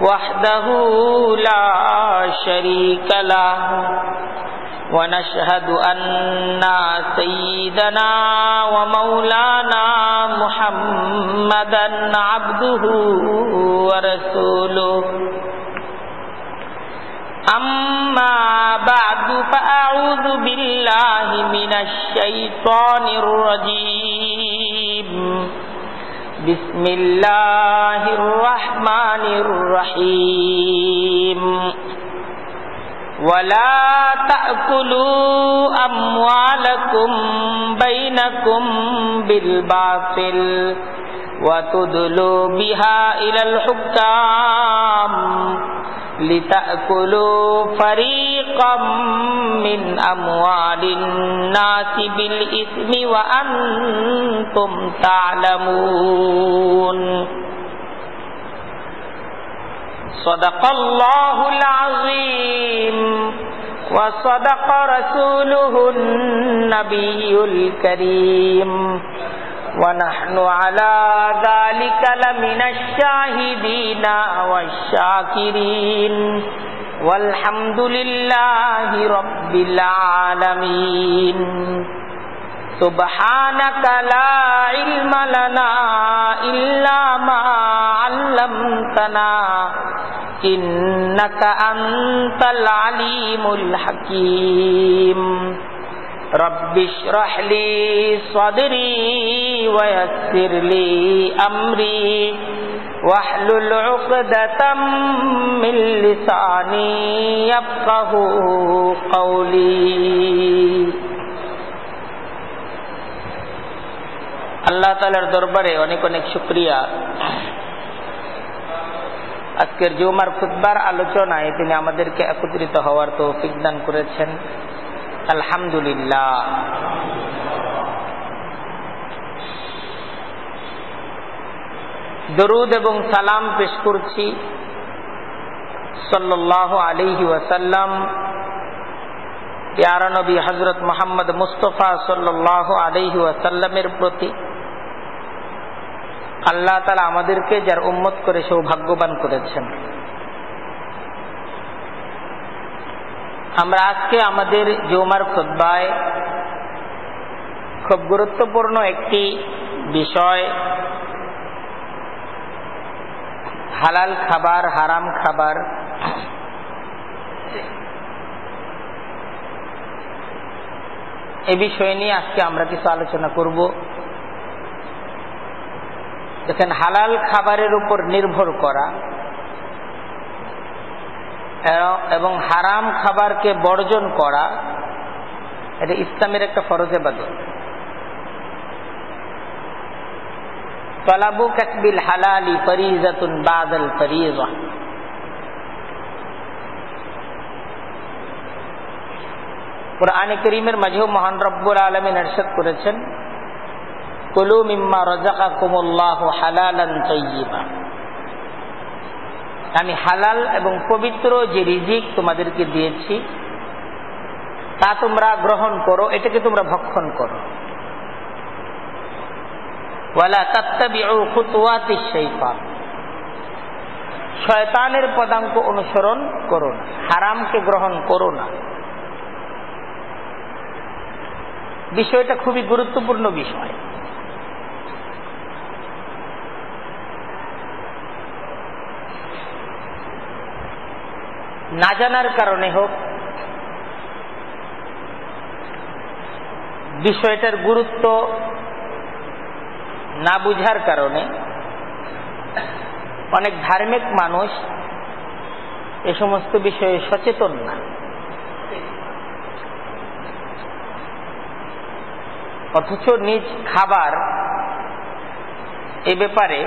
وحده لا شريك له. ونشهد أن سيدنا ومولانا محمدا عبده ورسوله. أما بعد فأعوذ بالله من الشيطان الرجيم. بسم الله الرحمن الرحيم ولا تأكلوا أموالكم بينكم بالباطل وتدلوا بها إلى الحكام لتأكلوا فريقا من أموال الناس بالإثم وأنتم تعلمون صدق الله العظيم وصدق رسوله النبي الكريم ونحن على ذلك لمن الشاهدين والشاكرين والحمد لله رب العالمين سبحانك لا علم لنا إلا ما علمتنا إنك أنت العليم الحكيم رب اشرح لي صدري ويسر لي أمري واحلل عقدة من لساني يفقه قولي আল্লাহ তালার দরবারে অনেক অনেক শুক্রিয়া আজকের জুমার খুদ্বার আলোচনায় তিনি আমাদেরকে একত্রিত হওয়ার তো দান করেছেন আলহামদুলিল্লাহ। দরুদ এবং সালাম পেশ করছি সাল্লাহ আলিহি ওয়াসাল্লাম। প্যারা হজরত মোহাম্মদ মুস্তফা সাল্লাহ আলহি ওয়াসাল্লামের প্রতি আল্লাহ তালা আমাদেরকে যার উম্মত করে সৌভাগ্যবান করেছেন। আমরা আজকে আমাদের জৌমার খোদ্বায় খুব গুরুত্বপূর্ণ একটি বিষয়, হালাল খাবার, হারাম খাবার। এ বিষয় নিয়ে আজকে আমরা কিছু আলোচনা করব। দেখেন, হালাল খাবারের উপর নির্ভর করা এবং হারাম খাবারকে বর্জন করা, এটা ইসলামের একটা ফরজে বাদল তলাবু কাকবিল হালালি ফরিজাতুন বাদল ফরিজা। কোরআনে করিমের মাঝেও মহান রব্বুর আলমিন এরশাদ করেছেন, কুলু মিম্মা রাজাকা কুমুল্লাহ হালালান তৈবা আমি হালাল এবং পবিত্র যে রিজিক তোমাদেরকে দিয়েছি, তা তোমরা গ্রহণ করো, এটাকে তোমরা ভক্ষণ করো। শয়তানের পদাঙ্ক অনুসরণ করো না, হারামকে গ্রহণ করো না। বিষয়টা খুবই গুরুত্বপূর্ণ বিষয়। না জানার কারণে হোক, বিষয়টার গুরুত্ব না বুঝার কারণে অনেক ধার্মিক মানুষ এ সমস্ত বিষয়ে সচেতন না। অথচ নিজ খাবার এ ব্যাপারে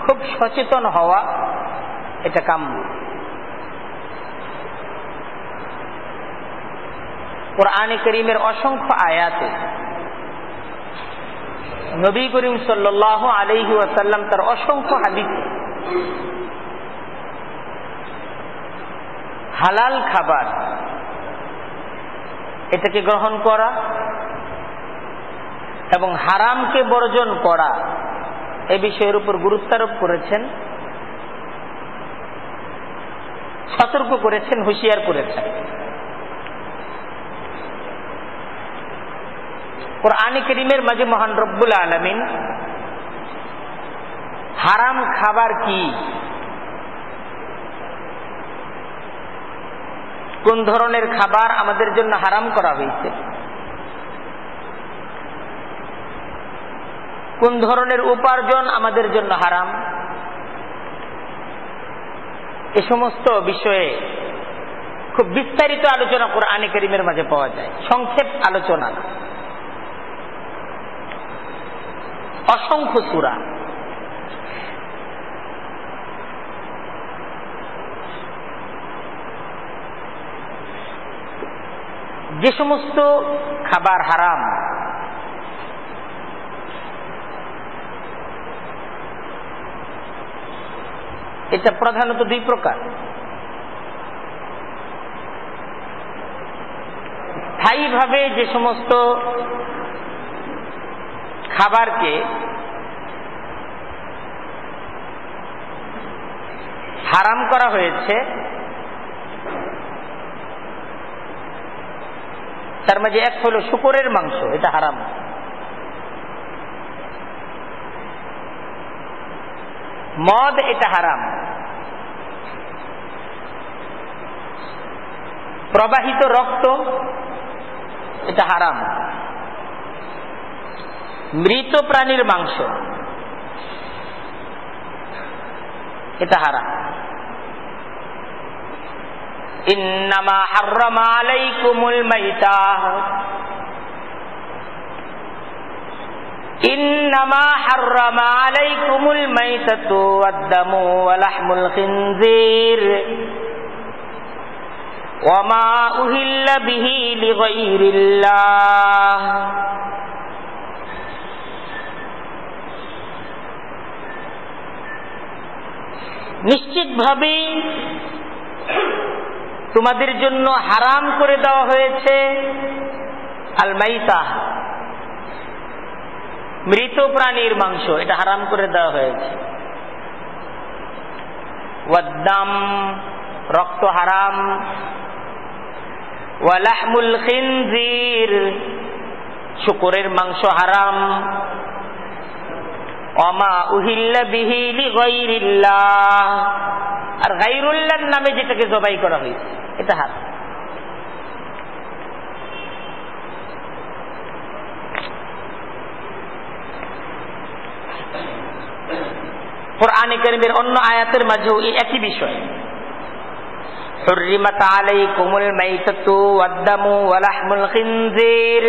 খুব সচেতন হওয়া এটা কাম্য। কোরআনে করিমের অসংখ্য আয়াতে নবী করিম সাল্লাহ আলহি ওয়াসাল্লাম তার অসংখ্য হাদিসে হালাল খাবার এটাকে গ্রহণ করা এবং হারামকে বর্জন করা এ বিষয়ের উপর গুরুত্বারোপ করেছেন, সতর্ক করেছেন, হুঁশিয়ার করেছেন। কোরআন করিমের মাঝে মহান রব্বুল আলমিন হারাম খাবার কি? কোন ধরনের খাবার আমাদের জন্য হারাম করা হয়েছে? কোন ধরনের উপার্জন আমাদের জন্য হারাম? এ সমস্ত বিষয়ে খুব বিস্তারিত আলোচনা কোরআনে করিমের মাঝে পাওয়া যায়। সংক্ষেপ আলোচনা। না অসংখ্য সুরা। যে সমস্ত খাবার হারাম এটা প্রধানত দুই প্রকার। স্থায়ীভাবে যে সমস্ত খাবারকে হারাম করা হয়েছে। তার মাঝে এক হলো শুকরের মাংস, এটা হারাম। মদ, এটা হারাম। প্রবাহিত রক্ত, এটা হারাম। মৃত প্রাণীর মাংস। এটা হারাম। ইন্নামা হাররামা আলাইকুমুল মাইতা। ইন্নামা হাররামা আলাইকুমুল মাইতাতু ওয়াদ-দামু ওয়া লাহমুল খিনজির। ওয়া মা উহিল্লা বিহি লিগাইরিল্লাহ। নিশ্চিতভাবে তোমাদের জন্য হারাম করে দেওয়া হয়েছে আলমাইতা। মৃত প্রাণীর মাংস, এটা হারাম করে দেওয়া হয়েছে। ওয়াদ্দাম, রক্ত হারাম। ওয়ালাহমুল খিনজির শুকুরের মাংস হারাম। অমা উহিল্লা বিহিলি গৈরিল্লাহ আর গাইরুল্লাহর নামে যেটাকে জবাই করা হয়েছে এটা হারাম কোরআনে করিমের অন্য আয়াতের মাঝেও এই একই বিষয় حرمت عليكم الميتة والدم ولحم الخنزير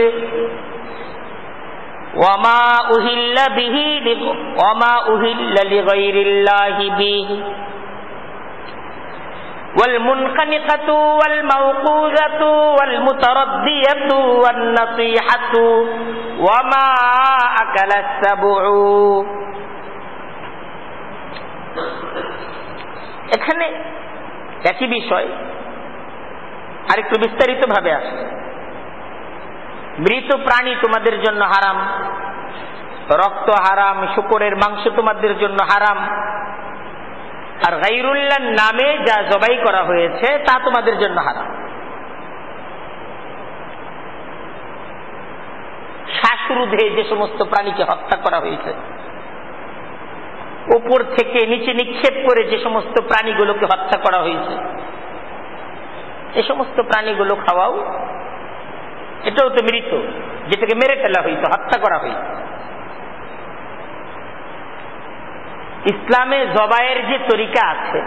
وما أهل به وما أهل لغير الله به والمنخنقة والموقوذة والمتردية والنصيحة وما أكل السبع এখানে একই বিষয় আরেকটু বিস্তারিত ভাবে আসছে মৃত প্রাণী তোমাদের জন্য হারাম। রক্ত হারাম, শুকরের মাংস তোমাদের জন্য হারাম। আর গাইরুল্লাহ নামে যা জবাই করা হয়েছে, তা তোমাদের জন্য হারাম। শ্বাসরুধে যে সমস্ত প্রাণীকে হত্যা করা হয়েছে, উপর থেকে নিচে নিক্ষেপ করে যে সমস্ত প্রাণীগুলোকে হত্যা করা হয়েছে, এ সমস্ত প্রাণীগুলো খাওয়াও এটাও তো মৃত, যেটাকে মেরে ফেলা হয়েছে হত্যা করা হয়েছে ইসলামে জবাইয়ের যে তরিকা আছে,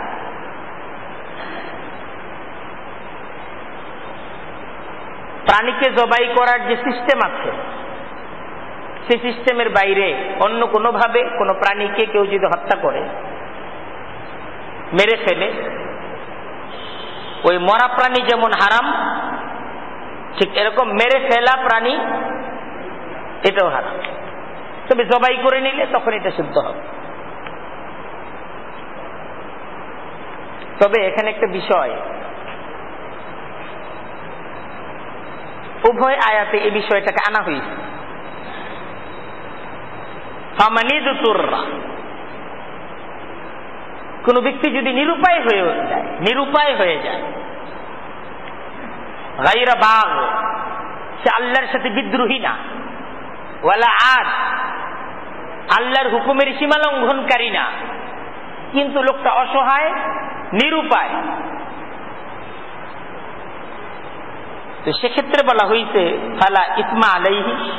প্রাণীকে জবাই করার যে সিস্টেম আছে, সেই সিস্টেমের বাইরে অন্য কোনোভাবে কোনো প্রাণীকে কেউ যদি হত্যা করে, মেরে ফেলে, ওই মরা প্রাণী যেমন হারাম ঠিক, এরকম মেরে ফেলা প্রাণী, এটাও হারাম। তবে জবাই করে নিলে তখন এটা শুদ্ধ হবে। তবে এখানে একটা বিষয়, উভয় আয়াতে এই বিষয়টাকে আনা হয়েছে। কোন ব্যক্তি যদি নিরুপায় হয়ে যায়, নিরুপায় হয়ে যায় গাইরা বাঘ। সে আল্লাহর সাথে বিদ্রোহী না। ওয়ালা আজ আল্লাহর হুকুমের সীমা লঙ্ঘনকারী না। কিন্তু লোকটা অসহায়, নিরুপায়। তো সেক্ষেত্রে বলা হইছে, ফালা ইসমা আলাইহি।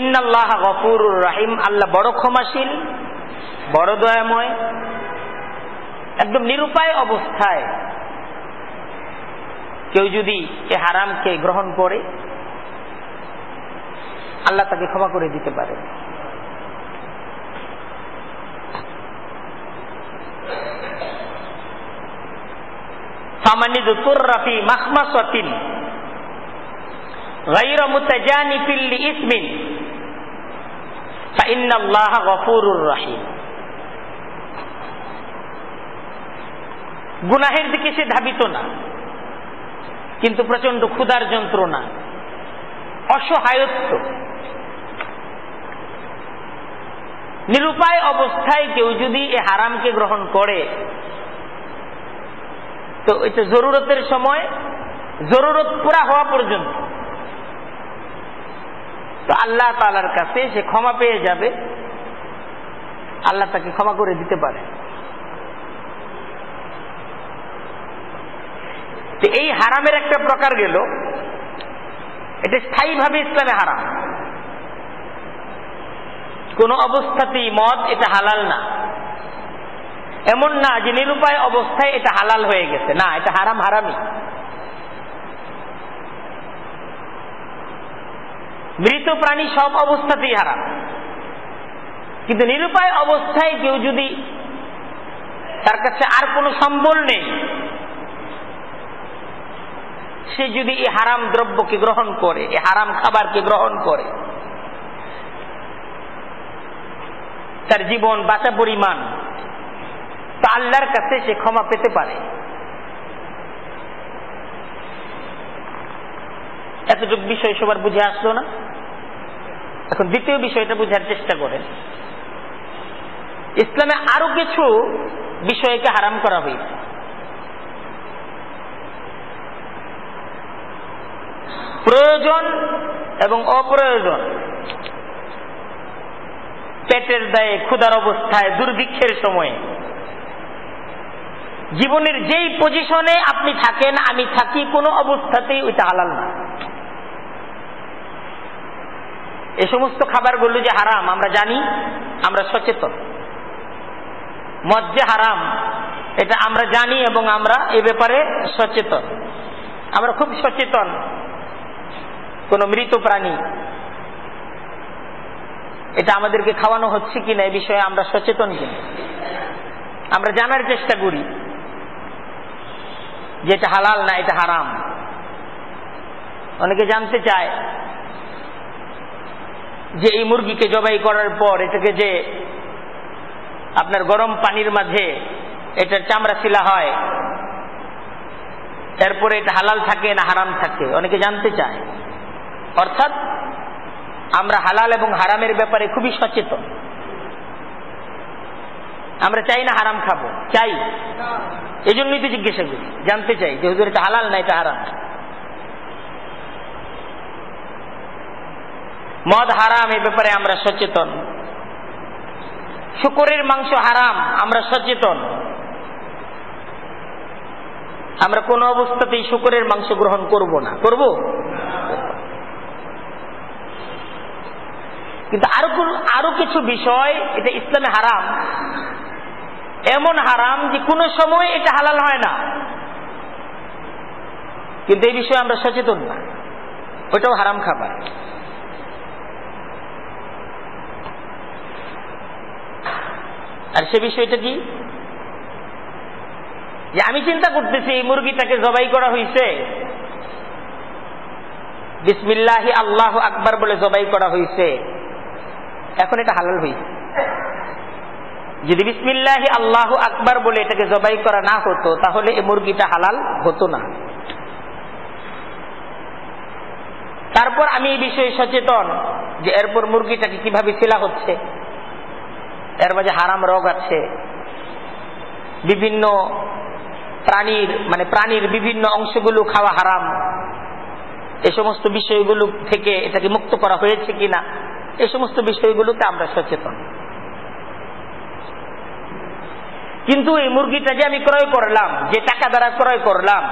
ইন্নাল্লাহ গফুরুর রাহিম। আল্লাহ বড় ক্ষমাশীল, বড় দয়াময়, একদম নিরুপায় অবস্থায়। কেউ যদি এ হারামকে গ্রহণ করে আল্লাহ তাকে ক্ষমা করে দিতে পারে فمن اضطر في مخمصة غير متجانف لإثم فإن الله غفور رحيم গুনাহের দিকে সে ধাবিত না কিন্তু প্রচণ্ড ক্ষুধার যন্ত্রণা, অসহায়ত্ব। নিরুপায় অবস্থায় কেউ যদি এ হারামকে গ্রহণ করে, তো এটা জরুরতের সময়, জরুরত পুরা হওয়া পর্যন্ত। তো আল্লাহ তালার কাছে সে ক্ষমা পেয়ে যাবে, আল্লাহ তাকে ক্ষমা করে দিতে পারে। তো এই হারামের একটা প্রকার গেল, এটা স্থায়ীভাবে ইসলামে হারাম। কোন অবস্থাতেই মদ এটা হালাল না। এমন না যে নিরুপায় অবস্থায় এটা হালাল হয়ে গেছে। না, এটা হারাম হারামি মৃত প্রাণী সব অবস্থাতেই হারাম। কিন্তু নিরুপায় অবস্থায় কেউ যদি তার কাছে আর কোনো সম্বল নেই সে যদি এই হারাম দ্রব্যকে গ্রহণ করে, এই হারাম খাবারকে গ্রহণ করে, তার জীবন বাঁচা পরিমাণ, তা আল্লাহর কাছে সে ক্ষমা পেতে পারে। এতটুকু বিষয় সবার বুঝে আসলো না? এখন দ্বিতীয় বিষয়টা বুঝার চেষ্টা করেন। ইসলামে আরও কিছু বিষয়কে হারাম করা হয়েছে। প্রয়োজন এবং অপ্রয়োজন। পেটের দায়ে ক্ষুধার অবস্থায়, দুর্ভিক্ষের সময়ে। জীবনের যেই পজিশনে আপনি থাকেন, আমি থাকি, কোনো অবস্থাতেই ওইটা হালাল না। এ সমস্ত খাবারগুলো যে হারাম, আমরা জানি, আমরা সচেতন। মদ যে হারাম, এটা আমরা জানি এবং আমরা এ ব্যাপারে সচেতন। আমরা খুব সচেতন। কোন মৃত প্রাণী। এটা আমাদেরকে খাওয়ানো হচ্ছে কিনা এই বিষয়ে আমরা সচেতন কিনা? আমরা জানার চেষ্টা করি যে এটা হালাল না, এটা হারাম। অনেকে জানতে চায় যে এই মুরগিকে জবাই করার পর এটাকে যে আপনার গরম পানির মাঝে এটার চামড়া শিলা হয়, এরপরে এটা হালাল থাকে না হারাম থাকে? অনেকে জানতে চায়। অর্থাৎ আমরা হালাল এবং হারামের ব্যাপারে খুবই সচেতন। আমরা চাই না হারাম খাব, চাই। এই জন্যই তো জিজ্ঞাসা করি, জানতে চাই যে হুজুর, এটা হালাল না এটা হারাম? মদ হারাম এ ব্যাপারে আমরা সচেতন। শুকরের মাংস হারাম, আমরা সচেতন। আমরা কোন অবস্থাতেই শুকরের মাংস গ্রহণ করব না। করব? কিন্তু আরও আরও কিছু বিষয়, এটা ইসলামে হারাম। এমন হারাম যে কোনো সময় এটা হালাল হয় না। কিন্তু এই বিষয়ে আমরা সচেতন না। ওইটাও হারাম খাবার। আর সে বিষয়টা কি? যে আমি চিন্তা করতেছি, এই মুরগিটাকে জবাই করা হয়েছে বিসমিল্লাহি আল্লাহ আকবার বলে জবাই করা হয়েছে এখন এটা হালাল হয়েছে যদি বিসমিল্লাহি আল্লাহ আকবার বলে এটাকে জবাই করা না হতো, তাহলে এই মুরগিটা হালাল হতো না। তারপর আমি এই বিষয়ে সচেতন যে এরপর মুরগিটাকে কীভাবে ছেলা হচ্ছে, এর মাঝে হারাম রোগ আছে। বিভিন্ন প্রাণীর মানে প্রাণীর বিভিন্ন অংশগুলো খাওয়া হারাম। এ সমস্ত বিষয়গুলো থেকে এটাকে মুক্ত করা হয়েছে কিনা এ সমস্ত বিষয়গুলোতে আমরা সচেতন। কিন্তু এই মুরগিটা যে আমি ক্রয় করলাম, যে টাকা দ্বারা ক্রয় করলাম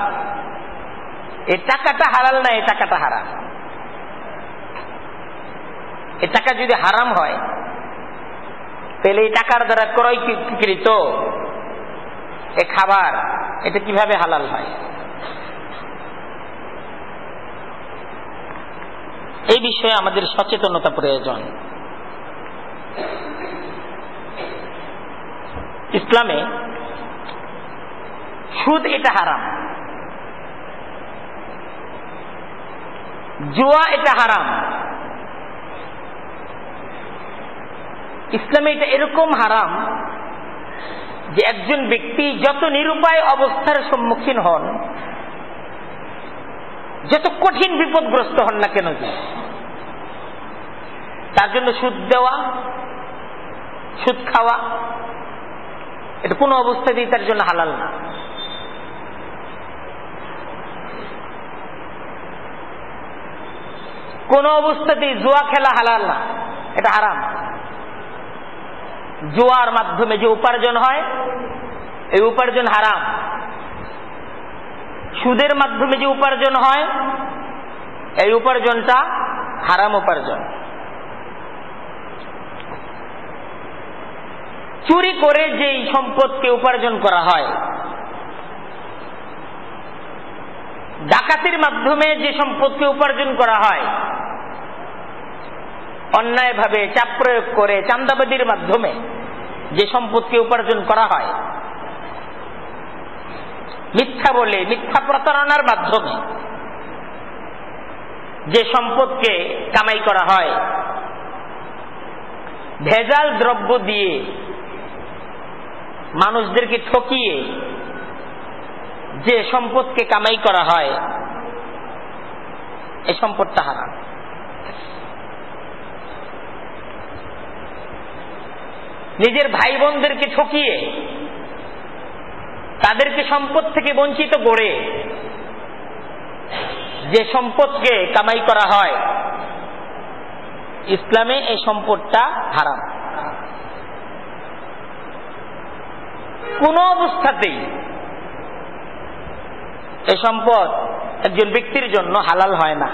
এই টাকাটা হালাল না এই টাকাটা হারাম। এই টাকা যদি হারাম হয়, তাহলে এই টাকার দ্বারা ক্রয়কৃত এ খাবার, এটা কীভাবে হালাল হয়? এই বিষয়ে আমাদের সচেতনতা প্রয়োজন। ইসলামে সুদ এটা হারাম। জুয়া এটা হারাম। ইসলামে এটা এরকম হারাম যে একজন ব্যক্তি যত নিরুপায় অবস্থার সম্মুখীন হন যত কঠিন বিপদগ্রস্ত হন না কেন যে তার জন্য সুদ দেওয়া, সুদ খাওয়া, এটা কোনো অবস্থাতেই তার জন্য হালাল না। কোন অবস্থাতেই জুয়া খেলা হালাল না, এটা হারাম। জুয়ার মাধ্যমে যে উপার্জন হয়, এই উপার্জন হারাম। সুদের মাধ্যমে যে উপার্জন হয়, এই উপার্জনটা হারাম উপার্জন। চুরি করে যেই সম্পদকে উপার্জন করা হয়, ডাকাতির মাধ্যমে যে সম্পদকে উপার্জন করা হয়, অন্যায়ভাবে চাপ প্রয়োগ করে চান্দাবাদির মাধ্যমে যে সম্পদকে উপার্জন করা হয় মিথ্যা বলে, মিথ্যা প্রতারণার মাধ্যমে যে সম্পদকে কামাই করা হয়, ভেজাল দ্রব্য দিয়ে মানুষদেরকে ঠকিয়ে যে সম্পদকে কামাই করা হয় এই সম্পদটা হারাম। নিজের ভাই বোনদেরকে ঠকিয়ে তাদেরকে সম্পদ থেকে বঞ্চিত করে যে সম্পদকে কামাই করা হয়, ইসলামে এই সম্পদটা হারাম। কোন অবস্থাতেই এ সম্পদ একজন ব্যক্তির জন্য হালাল হয় না।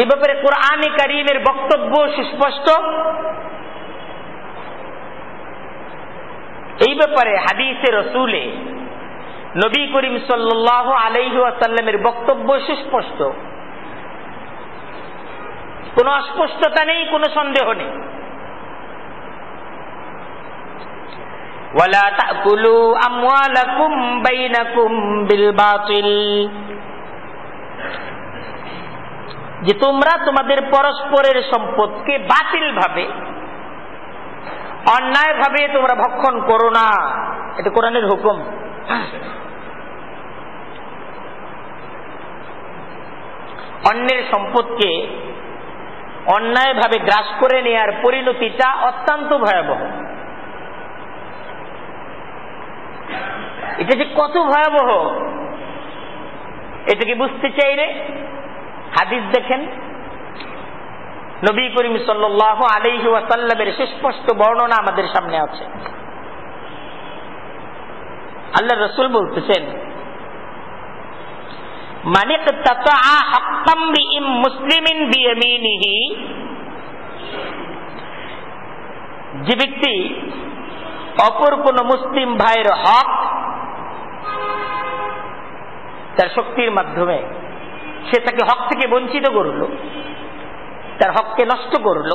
এই ব্যাপারে কোরআনে কারিমের বক্তব্য সুস্পষ্ট এই ব্যাপারে হাদিসে রসুলে নবী করিম সাল্লাহ আলাইহি আসাল্লামের বক্তব্য সুস্পষ্ট কোন অস্পষ্টতা নেই কোনো সন্দেহ নেই ولا تأكلوا أموالكم بينكم بالباطل যে তোমরা তোমাদের পরস্পরের সম্পদকে বাতিল ভাবে অন্যায় ভাবে তোমরা ভক্ষণ করো না। এটা কোরআনের হুকুম। অন্যের সম্পদকে অন্যায়ভাবে গ্রাস করে নেয়ার পরিণতিটা অত্যন্ত ভয়াবহ। এটা যে কত ভয়াবহ। এটাকে বুঝতে চাইলে? হাদিস দেখেন, নবী করিম সাল্লাহ আলহি ওয়াসাল্লামের সুস্পষ্ট বর্ণনা আমাদের সামনে আছে। আল্লাহ রসুল বলতেছেন মানে বিয়ামিনিহি। যে ব্যক্তি অপর কোন মুসলিম ভাইয়ের হক তার শক্তির মাধ্যমে সে তাকে হক থেকে বঞ্চিত করল, তার হককে নষ্ট করল।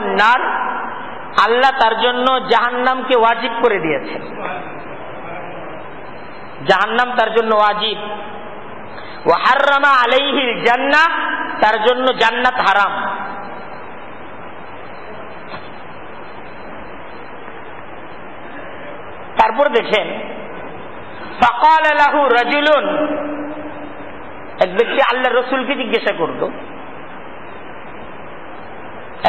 নার, আল্লাহ তার জন্য জাহান্নামকে ওয়াজিব করে দিয়েছেন। জাহান্নাম তার জন্য ওয়াজিব। ও হার্রামা আলাইহিল জান্না তার জন্য জান্নাত হারাম। তারপর দেখেন আলাহু রাজুলুন। এক ব্যক্তি আল্লাহ রসুলকে জিজ্ঞাসা করল।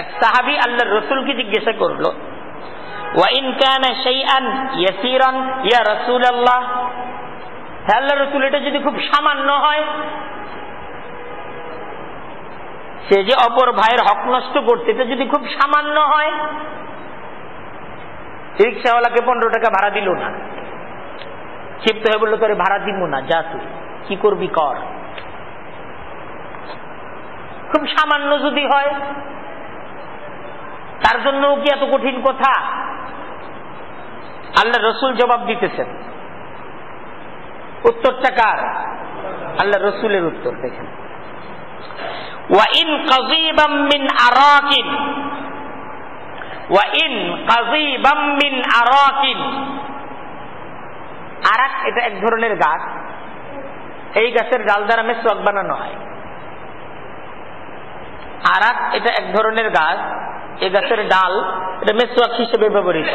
এক সাহাবি আল্লাহ রসুলকে জিজ্ঞাসা করল ওয়াইন কান শাইআন ইয়াসিরান ইয়া আল্লাহ রসুল, এটা যদি খুব সামান্য হয়, সে যে অপর ভাইয়ের হক নষ্ট করছে এটা যদি খুব সামান্য হয়, রিক্সাওয়ালাকে পনেরো টাকা ভাড়া দিল না। ক্ষিপ্ত হয়ে বলল, তোরে ভাড়া দিব না, যা তুই। কি করবি কর? খুব সামান্য যদি হয়, তার জন্য কি এত কঠিন কথা? আল্লাহ রসুল জবাব দিতেছেন। উত্তরটা কার? আল্লাহ রসুলের উত্তর, দেখেন। ওয়াইন কাজিবাম মিন আরাকিন ওয়াইন কাজিবাম মিন আরাকিন আরাক এটা এক ধরনের গাছ। এই গাছের ডাল দ্বারা মেসওয়াক বানানো হয়। আরাক এটা এক ধরনের গাছ। এই গাছের ডাল এটা মেসওয়াক হিসেবে ব্যবহৃত।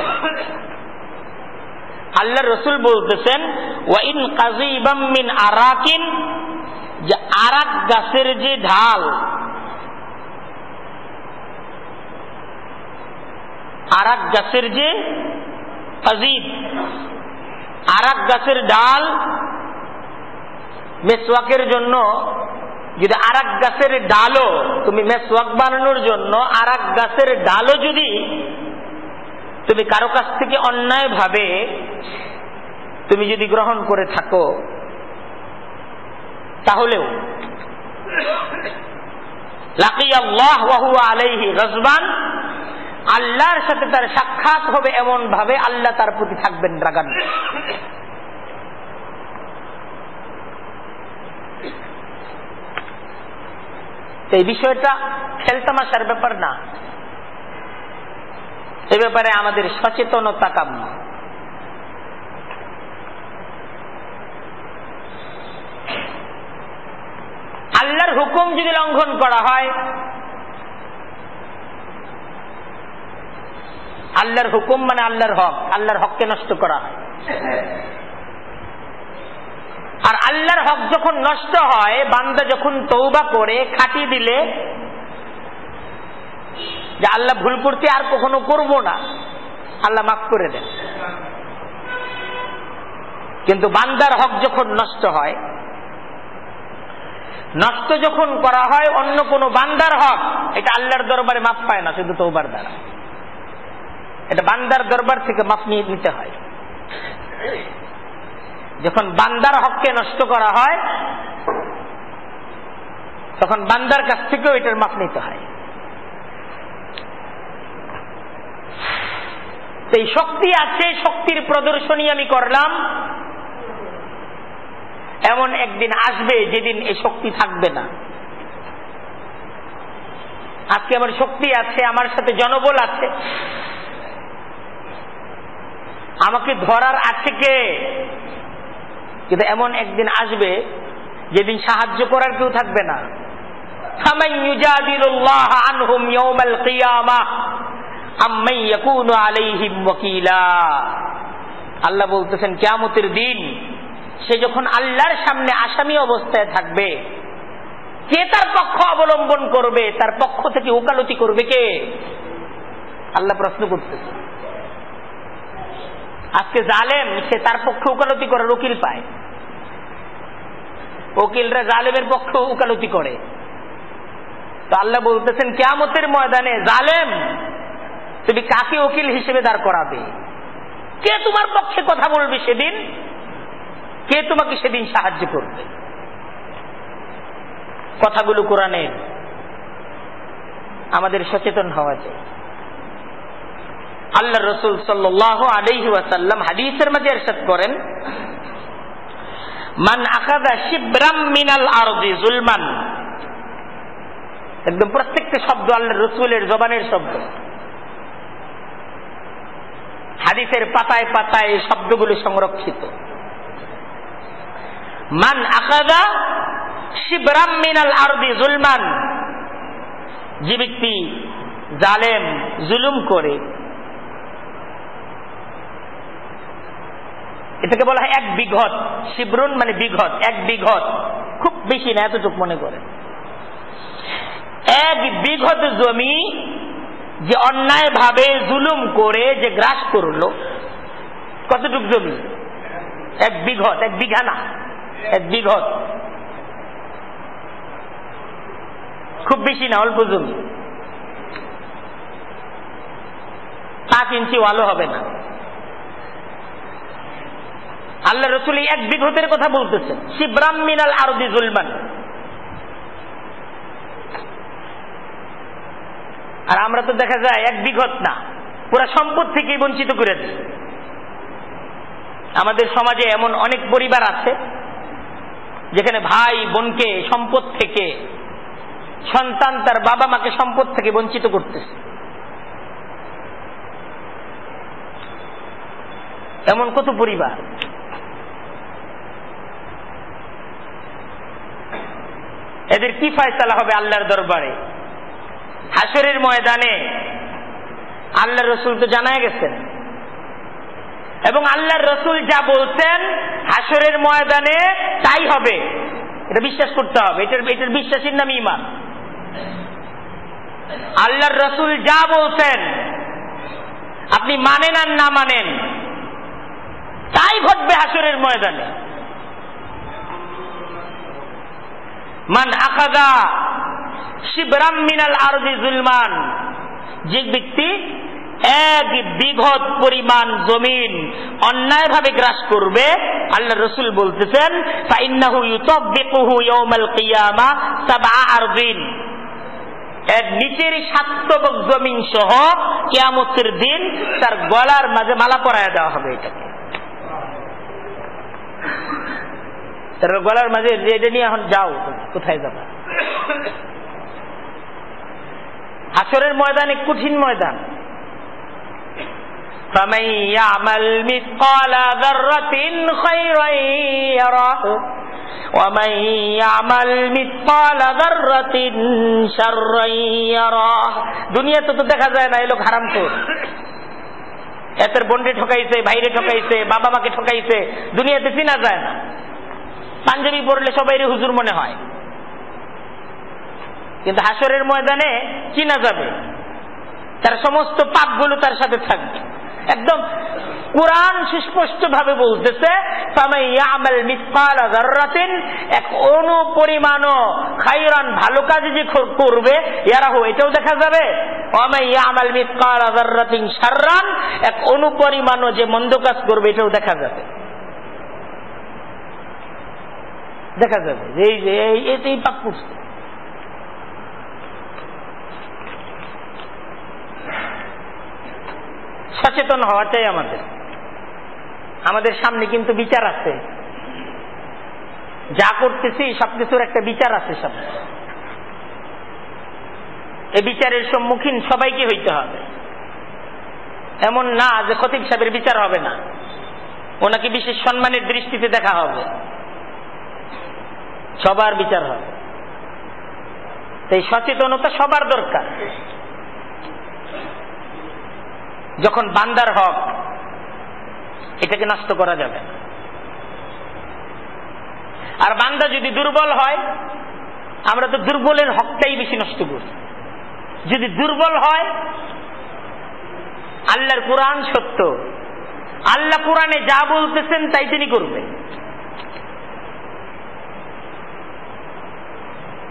আল্লাহ রসুল বলতেছেন, ওয়াইন কাজিবাম মিন আরাকিন যে আরাক গাছের যে ঢাল আরাক গাছের যে আজিব আরাক গাছের ডাল মেসওয়াকের জন্য, যদি আরাক গাছের ডালও তুমি মেসওয়াক বানানোর জন্য, আরাক গাছের ডালও যদি তুমি কারও কাছ থেকে অন্যায় ভাবে তুমি যদি গ্রহণ করে থাকো, তাহলেও আলাইহি রজবান আল্লাহর সাথে তার সাক্ষাৎ হবে এমন ভাবে আল্লাহ তার প্রতি থাকবেন রাগান এই বিষয়টা খেলতামাশার ব্যাপার না। এ ব্যাপারে আমাদের সচেতনতা কাম্য। আল্লাহর হুকুম যদি লঙ্ঘন করা হয় আল্লাহর হুকুম মানে আল্লাহর হক, আল্লাহর হককে নষ্ট করা। হয় আর আল্লাহর হক যখন নষ্ট হয়, বান্দা যখন তৌবা করে, খাটি দিলে, যে আল্লাহ ভুল করতে আর কখনো করব না, আল্লাহ মাফ করে দেন। কিন্তু বান্দার হক যখন নষ্ট হয়, নষ্ট যখন করা হয়, অন্য কোনো বান্দার হক, এটা আল্লাহর দরবারে মাফ পায় না, শুধু তৌবার দ্বারা। এটা বান্দার দরবার থেকে মাফ নিয়ে নিতে হয়। যখন বান্দার হককে নষ্ট করা হয়, তখন বান্দার কাছ থেকেও এটার মাফ নিতে হয়। এই শক্তি আছে শক্তির প্রদর্শনী আমি করলাম। এমন একদিন আসবে যেদিন এই শক্তি থাকবে না। আজকে আমার শক্তি আছে, আমার সাথে জনবল আছে। আমাকে ধরার আছে কে কিন্তু এমন একদিন আসবে, যেদিন সাহায্য করার কেউ থাকবে না। আল্লাহ বলতেছেন, কেয়ামতের দিন সে যখন আল্লাহর সামনে আসামি অবস্থায় থাকবে, কে তার পক্ষ অবলম্বন করবে, তার পক্ষ থেকে ওকালতি করবে কে? আল্লাহ প্রশ্ন করতেছে আজকে জালেম, সে তার পক্ষে ওকালতি করার উকিল পায়। উকিলরা জালেমের পক্ষে উকালতি করে। তো আল্লাহ বলতেছেন, কেয়ামতের ময়দানে জালেম, তুমি কাকে উকিল হিসেবে দাঁড় করাবে? কে তোমার পক্ষে কথা বলবে সেদিন? কে তোমাকে সেদিন সাহায্য করবে? কথাগুলো কোরআনের। আমাদের সচেতন হওয়া চাই। আল্লাহ রসুল সাল্লাহ আলহি ওয়াসাল্লাম হাদিসের মাঝে এরশাদ করেন, মান আকাদা শিবরাম মিনাল আরদি জুলমান। একদম প্রত্যেকটা শব্দ আল্লাহ রসুলের জবানের শব্দ। হাদিসের পাতায় পাতায় এই শব্দগুলো সংরক্ষিত। মান আকাদা শিবরাম মিনাল আরদি জুলমান। যে ব্যক্তি জালেম, জুলুম করে এটাকে বলা হয় এক বিঘত। শিবরুন মানে বিঘত, এক বিঘত। খুব বেশি না, এতটুকু মনে করে। এক বিঘত জমি যে অন্যায় ভাবে জুলুম করে, যে গ্রাস করল, কতটুক জমি? এক বিঘত, এক বিঘা না এক বিঘত। খুব বেশি না, অল্প জমি। পাঁচ ইঞ্চি ওয়ালো হবে না। আল্লাহ রসুল এক বিঘতের কথা বলতেছেন। শিবরাম মিনাল আরদি জুলমান। আর আমরা তো দেখা যায় এক বিঘত না, পুরা সম্পদ থেকেই বঞ্চিত করে দিই। আমাদের সমাজে এমন অনেক পরিবার আছে, যেখানে ভাই বোনকে সম্পদ থেকে, সন্তান তার বাবা মাকে সম্পদ থেকে বঞ্চিত করতেছে। এমন কত পরিবার। এদের কি ফায়সালা হবে আল্লাহর দরবারে? হাসরের ময়দানে আল্লাহ রসুল তো জানা গেছেন। এবং আল্লাহর রসুল যা বলছেন হাসরের ময়দানে তাই হবে। এটা বিশ্বাস করতে হবে। এটার এটার বিশ্বাসের নাম ইমান আল্লাহর রসুল যা বলছেন, আপনি মানেন আর না মানেন, তাই ঘটবে হাসরের ময়দানে। মান আকাদা শিবরাম মিনাল আরজি জুলমান। যে ব্যক্তি এক বিঘত পরিমাণ জমিন অন্যায়ভাবে গ্রাস করবে আল্লাহ রসুল বলতেছেন এক নিচের সাতবক জমিন সহ কেয়ামতের দিন তার গলার মাঝে মালা পরায় দেওয়া হবে এটাকে। তার গলার মাঝে এটা নিয়ে এখন যাও কোথায় যাবা হাসরের ময়দানে কঠিন ময়দান فمن يعمل مثقال ذرة خيرا يره ومن يعمل مثقال ذرة شرا يره দুনিয়াতে তো দেখা যায় না এই লোক হারাম কর এতের বন্ডে ঠকাইছে ভাইরে ঠকাইছে বাবা মাকে ঠকাইছে দুনিয়াতে চিনা যায় না পাঞ্জাবি পরলে সবাই হুজুর মনে হয়। কিন্তু হাসরের ময়দানে চিনা যাবে। তার সমস্ত পাপগুলো তার সাথে থাকবে। একদম কোরআন সুস্পষ্ট ভাবে বলতেছে এক অনু পরিমাণও খাইরান ভালো কাজে যে করবে, ইয়ারাহু, এটাও দেখা যাবে। এক অনু পরিমাণও যে মন্দ কাজ করবে, এটাও দেখা যাবে। দেখা যাবে এই যে এই পাপ করছে সচেতন হওয়া চাই আমাদের। আমাদের সামনে কিন্তু বিচার আছে। যা করতেছি সবকিছুর একটা বিচার আছে সব এ বিচারের সম্মুখীন সবাইকে হইতে হবে। এমন না যে খতিব সাহেবের বিচার হবে না। ওনাকে বিশেষ সম্মানের দৃষ্টিতে দেখা হবে। সবার বিচার হবে এই সচেতনতা সবার দরকার। যখন বান্দার হক, এটাকে নষ্ট করা যাবে আর বান্দা যদি দুর্বল হয়, আমরা তো দুর্বলের হকটাই বেশি নষ্ট করি। যদি দুর্বল হয়, আল্লাহর কোরআন সত্য। আল্লাহ কোরআনে যা বলতেছেন, তাই তিনি করবেন।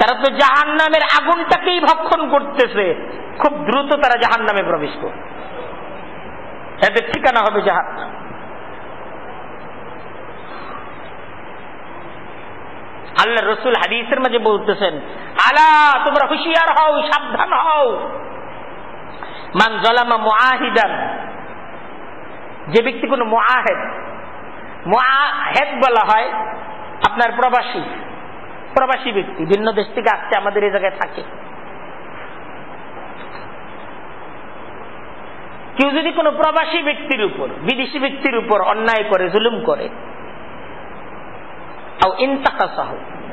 তারা তো জাহান নামের আগুনটাকেই ভক্ষণ করতেছে। খুব দ্রুত তারা জাহান নামে প্রবেশ করবে। এদের ঠিকানা হবে জাহান আল্লাহ রসুল হাদিসের মাঝে বলতেছেন, আলা, তোমরা হুশিয়ার হও, সাবধান হও। মান জলামা মুআহিদান। যে ব্যক্তি কোন মুআহেদ মুআহেদ বলা হয় আপনার প্রবাসী প্রবাসী ব্যক্তি, ভিন্ন দেশ থেকে আসছে, আমাদের এই জায়গায় থাকে। কেউ যদি কোনো প্রবাসী ব্যক্তির উপর, বিদেশি ব্যক্তির উপর অন্যায় করে, জুলুম করে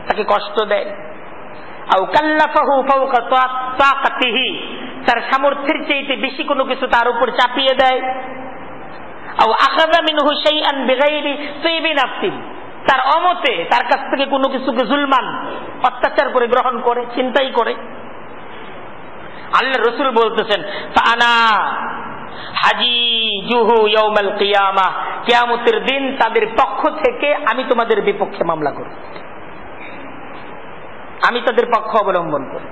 তাকে কষ্ট দেয়। তার সামর্থ্যের চাইতে বেশি কোনো কিছু তার উপর চাপিয়ে দেয়। আও আখাযা মিনহু শাইআন বিগাইরি তাইবি নাফসিন তার অমতে তার কাছ থেকে কোনো কিছুকে জুলমান, অত্যাচার করে, গ্রহণ করে চিন্তাই করে। আল্লাহ রসুল বলতেছেন ফানা হাজি জুহু ইয়ৌমাল কিয়ামা কিয়ামতের দিন তাদের পক্ষ থেকে আমি তোমাদের বিপক্ষে মামলা করব আমি তাদের পক্ষ অবলম্বন করি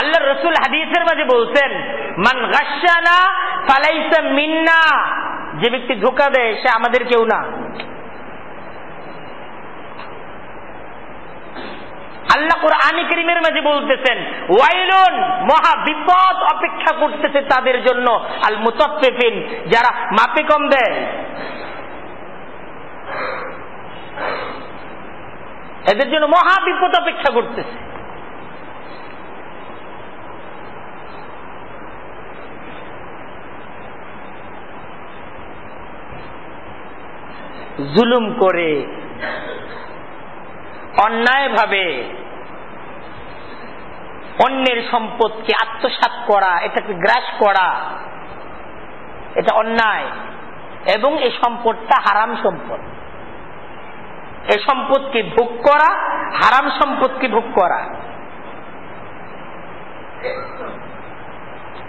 আল্লাহ রসুল হাদিসের মাঝে বলছেন, মান গাসানা ফালাইসা মিন্না। যে ব্যক্তি ধোকা দেয়, সে আমাদের কেউ না। আল্লাহ কোরআনী করিমের মাঝে বলতেছেন, ওয়াইলুন, মহা বিপদ অপেক্ষা করতেছে তাদের জন্য আল মুতফিফিন যারা মাপে কম দেয়। এদের জন্য মহা বিপদ অপেক্ষা করতেছে। জুলুম করে, অন্যায়ভাবে অন্যের সম্পদকে আত্মসাত করা, এটাকে গ্রাস করা, এটা অন্যায়, এবং এই সম্পদটা হারাম সম্পদ। এ সম্পদকে ভোগ করা, হারাম সম্পদকে ভোগ করা।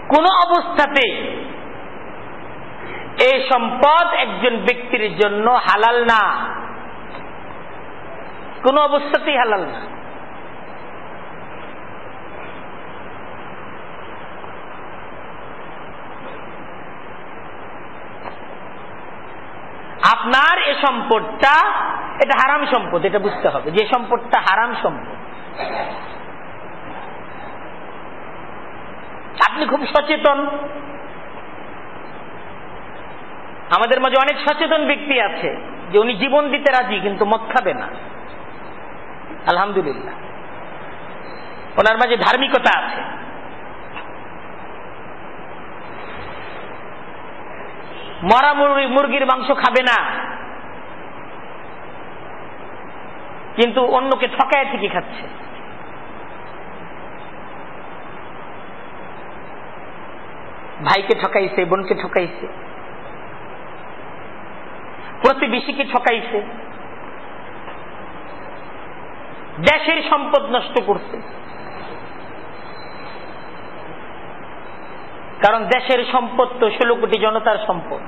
কোন অবস্থাতে এই সম্পদ একজন ব্যক্তির জন্য হালাল না। কোন অবস্থাতেই হালাল না। আপনার এ সম্পদটা, এটা হারাম সম্পদ, এটা বুঝতে হবে। যে সম্পদটা হারাম সম্পদ। আপনি খুব সচেতন। আমাদের মাঝে অনেক সচেতন ব্যক্তি আছে যে উনি জীবন দিতে রাজি, কিন্তু মদ খাবে না। আলহামদুলিল্লাহ। ওনার মাঝে ধার্মিকতা আছে। মরা মুরগির মাংস খাবে না। কিন্তু অন্যকে ঠকায় ঠিকই খাচ্ছে। ভাইকে ঠকাইছে, বোনকে ঠকাইছে। প্রতিবেশীকে ঠকাইছে। দেশের সম্পদ নষ্ট করছে। কারণ দেশের সম্পদ তো ষোলো কোটি জনতার সম্পদ।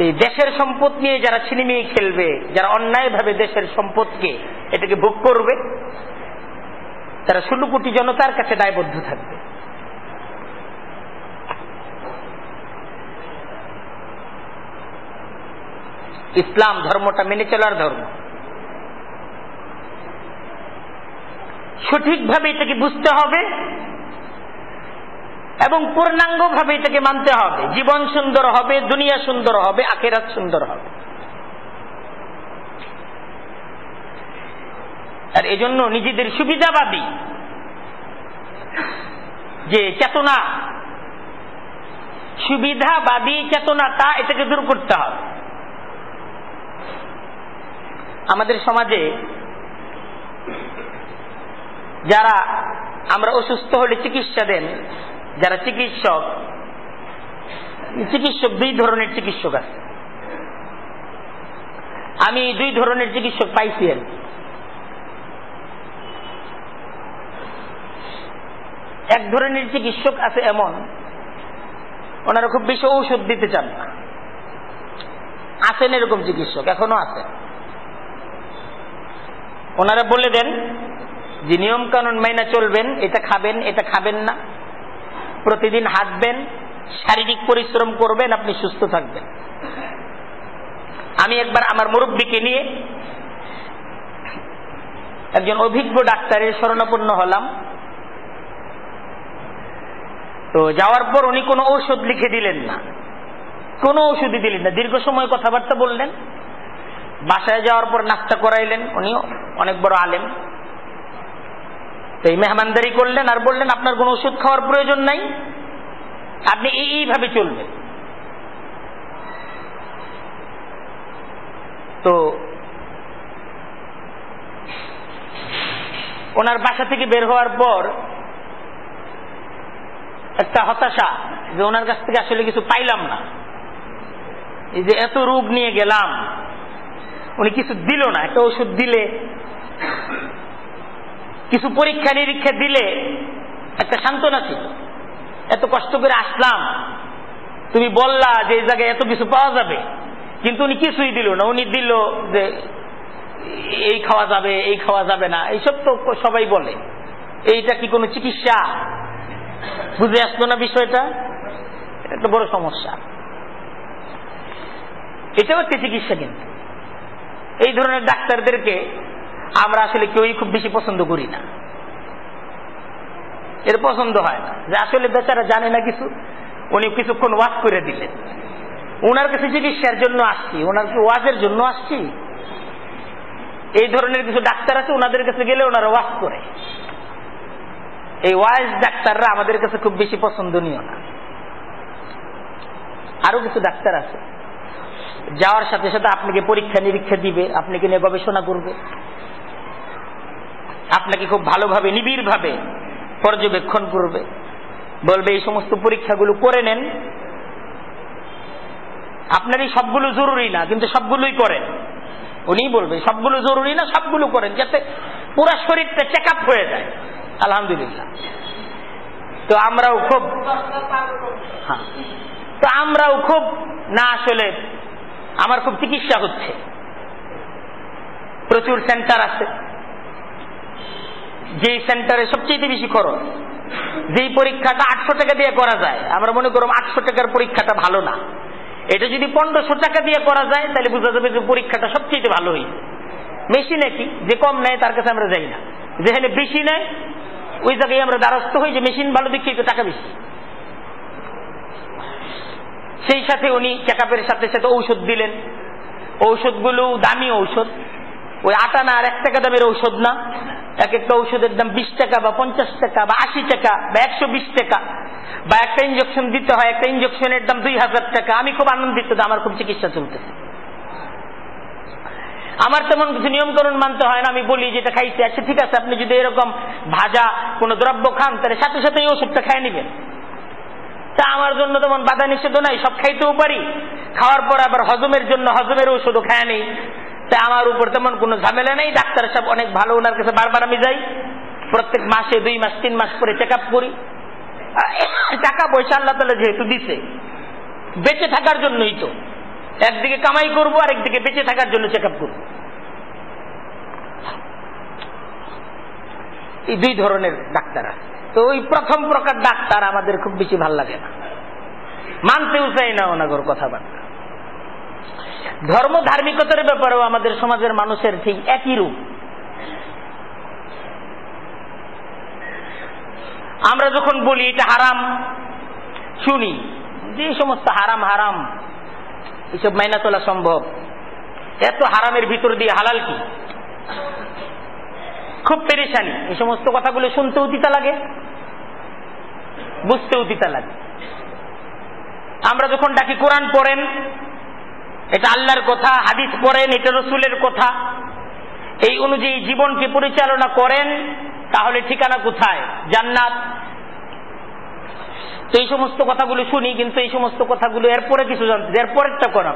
এই দেশের সম্পদ নিয়ে যারা ছিনিমিয়ে খেলবে, যারা অন্যায়ভাবে দেশের সম্পদকে এটাকে ভোগ করবে, তারা ষোলো কোটি জনতার কাছে দায়বদ্ধ থাকবে। ইসলাম ধর্মটা মেনে চলার ধর্ম। সঠিকভাবে এটাকে বুঝতে হবে এবং পূর্ণাঙ্গ ভাবে এটাকে মানতে হবে। জীবন সুন্দর হবে, দুনিয়া সুন্দর হবে, আখেরাত সুন্দর হবে। আর এজন্য নিজেদের সুবিধাবাদী যে চেতনা, সুবিধাবাদী চেতনাটা এটাকে দূর করতে হবে। আমাদের সমাজে যারা আমরা অসুস্থ হলে চিকিৎসা দেন, যারা চিকিৎসক চিকিৎসক দুই ধরনের চিকিৎসক আছে। আমি দুই ধরনের চিকিৎসক পাইছি এক ধরনের চিকিৎসক আছে এমন, ওনারা খুব বেশি ঔষধ দিতে চান না। আছেন এরকম চিকিৎসক, এখনও আছেন। ওনারা বলে দেন যে নিয়ম কানুন মাইনা চলবেন, এটা খাবেন এটা খাবেন না। প্রতিদিন হাঁটবেন, শারীরিক পরিশ্রম করবেন, আপনি সুস্থ থাকবেন। আমি একবার আমার মুরব্বীকে নিয়ে একজন অভিজ্ঞ ডাক্তারের শরণাপন্ন হলাম। তো যাওয়ার পর উনি কোনো ঔষধ লিখে দিলেন না। কোনো ওষুধই দিলেন না। দীর্ঘ সময় কথাবার্তা বললেন। বাসায় যাওয়ার পর নাস্তা করাইলেন উনিও। অনেক বড় আলেম। তো এই মেহমানদারি করলেন আর বললেন, আপনার কোনো ওষুধ খাওয়ার প্রয়োজন নাই। আপনি এইভাবে চলবেন। তো ওনার বাসা থেকে বের হওয়ার পর একটা হতাশা যে ওনার কাছ থেকে আসলে কিছু পাইলাম না। এই যে এত রোগ নিয়ে গেলাম উনি কিছু দিল না, একটা ওষুধ দিলে, কিছু পরীক্ষা নিরীক্ষা দিলে, একটা সান্ত্বনা ছিল। এত কষ্ট করে আসলাম, তুমি বললা যে এই জায়গায় এত কিছু পাওয়া যাবে, কিন্তু উনি কিছুই দিল না। উনি দিল যে, এই খাওয়া যাবে, এই খাওয়া যাবে না, এইসব তো সবাই বলে। এইটা কি কোনো চিকিৎসা? বুঝে আসলো না বিষয়টা? এটা বড় সমস্যা। এটাও একটা চিকিৎসা কিন্তু। এই ধরনের ডাক্তারদেরকে আমরা আসলে কেউই খুব বেশি পছন্দ করি না। এর পছন্দ হয় না। যে আসলে বেচারা জানে না কিছু, উনি কিছুক্ষণ ওয়াজ করে দিলেন। ওনার কাছে চিকিৎসার জন্য আসছি ওনার কি ওয়াজের জন্য আসছি। এই ধরনের কিছু ডাক্তার আছে ওনাদের কাছে গেলে ওনারা ওয়াজ করে। এই ওয়াইজ ডাক্তাররা আমাদের কাছে খুব বেশি পছন্দনীয় না। আরও কিছু ডাক্তার আছে। যাওয়ার সাথে সাথে আপনাকে পরীক্ষা নিরীক্ষা দিবে, আপনাকে নিয়ে গবেষণা করবে। আপনাকে খুব ভালোভাবে, নিবিড়ভাবে পর্যবেক্ষণ করবে। বলবে, এই সমস্ত পরীক্ষাগুলো করে নেন। আপনার এই সবগুলো জরুরি না, কিন্তু সবগুলোই করেন। উনি বলবে, সবগুলো জরুরি না, সবগুলো করেন, যাতে পুরা শরীরটা চেক হয়ে যায়। আলহামদুলিল্লাহ। তো আমরাও খুব হ্যাঁ তো আমরাও খুব না আসলে আমার খুব চিকিৎসা হচ্ছে। প্রচুর সেন্টার আছে। যেই সেন্টারে সবচেয়ে বেশি খরচ, যেই পরীক্ষাটা আটশো টাকা দিয়ে করা যায়, আমরা মনে করব আটশো টাকার পরীক্ষাটা ভালো না। এটা যদি পনেরোশো টাকা দিয়ে করা যায়, তাহলে বোঝা যাবে যে পরীক্ষাটা সবচেয়ে ভালো হয়েছে মেশিনে কি যে কম নেয় তার কাছে আমরা যাই না। যেখানে বেশি নেয়, ওই জায়গায় আমরা দ্বারস্থ হই যে মেশিন ভালো দেখি তো টাকা বেশি। সেই সাথে উনি চেক সাথে সাথে ঔষধ দিলেন। ঔষধগুলো দামি ঔষধ। ওই আটা না আর এক টাকা দামের ঔষধ না। এক একটা ঔষধের দাম বিশ টাকা বা পঞ্চাশ টাকা বা আশি টাকা বা একশো বিশ টাকা। বা একটা ইঞ্জেকশন দিতে হয়, একটা ইঞ্জেকশনের দাম দুই হাজার টাকা। আমি খুব আনন্দিত আমার খুব চিকিৎসা চলতেছে। আমার তেমন কিছু নিয়মকরণ মানতে হয় না। আমি বলি যেটা খাইতে আচ্ছা ঠিক আছে, আপনি যদি এরকম ভাজা কোন দ্রব্য খান, তাহলে সাথে সাথে এই ওষুধটা খাই নিবেন। তা আমার জন্য তেমন বাধা নিষেধ নাই, সব খাইতেও পারি। খাওয়ার পর আবার হজমের জন্য হজমের ওষুধও খায় নেই। তা আমার উপর তেমন কোনো ঝামেলা নেই, ডাক্তার সাহেব অনেক ভালো ওনার কাছে বারবার আমি যাই। প্রত্যেক মাসে, দুই মাস, তিন মাস করে চেক করি। টাকা পয়সা আল্লাহ তালা যেহেতু দিছে, বেঁচে থাকার জন্যই তো। একদিকে কামাই করব আর একদিকে বেঁচে থাকার জন্য চেক আপ করব। এই দুই ধরনের ডাক্তার আছে। তো ওই প্রথম প্রকার ডাক্তার আমাদের খুব বেশি ভালো লাগে না। মানতেও চাই না ওনাগর কথাবার্তা। ধর্ম ধার্মিকতার ব্যাপারেও আমাদের সমাজের মানুষের ঠিক একই রূপ। আমরা যখন বলি এটা হারাম, শুনি যে সমস্ত হারাম হারাম, এসব মাইনা তোলা সম্ভব। এত হারামের ভিতর দিয়ে হালাল কি? খুব পেরেশানি। এই সমস্ত কথাগুলো শুনতেও তিতা লাগে, বুঝতেও তিতা লাগে। আমরা যখন ডাকি কোরআন পড়েন, এটা আল্লাহর কথা, হাদিস পড়েন, এটা রসুলের কথা, এই অনুযায়ী জীবনকে পরিচালনা করেন, তাহলে ঠিকানা কোথায়? জান্নাত। তো এই সমস্ত কথাগুলো শুনি, কিন্তু এই সমস্ত কথাগুলো এরপরে কিছু জানতে এরপরেরটা করা।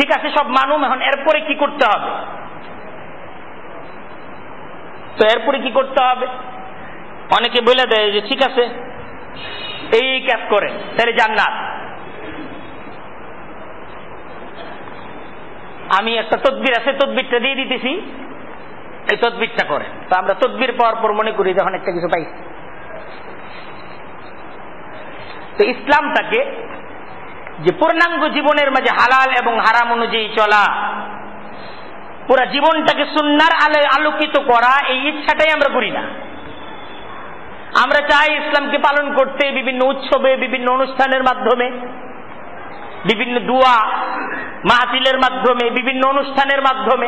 ঠিক আছে, সব মানুম এখন এরপরে কি করতে হবে? তো এরপরে কি করতে হবে? অনেকে বলে দেয় যে, ঠিক আছে, এই ক্যাপ করে তাহলে জান্নাত। আমি একটা তদবির আছে, তদবিরটা দিয়ে দিতেছি। এই তদবিরটা করে তো আমরা তদবির পাওয়ার পর মনে করি যখন একটা কিছু পাই তো ইসলামটাকে যে পূর্ণাঙ্গ জীবনের মাঝে হালাল এবং হারাম অনুযায়ী চলা পুরা জীবনটাকে সুন্নার আলো আলোকিত করা এই ইচ্ছাটাই আমরা করি না। আমরা চাই ইসলামকে পালন করতে বিভিন্ন উৎসবে, বিভিন্ন অনুষ্ঠানের মাধ্যমে, বিভিন্ন দুয়া, মাহফিলের মাধ্যমে, বিভিন্ন অনুষ্ঠানের মাধ্যমে।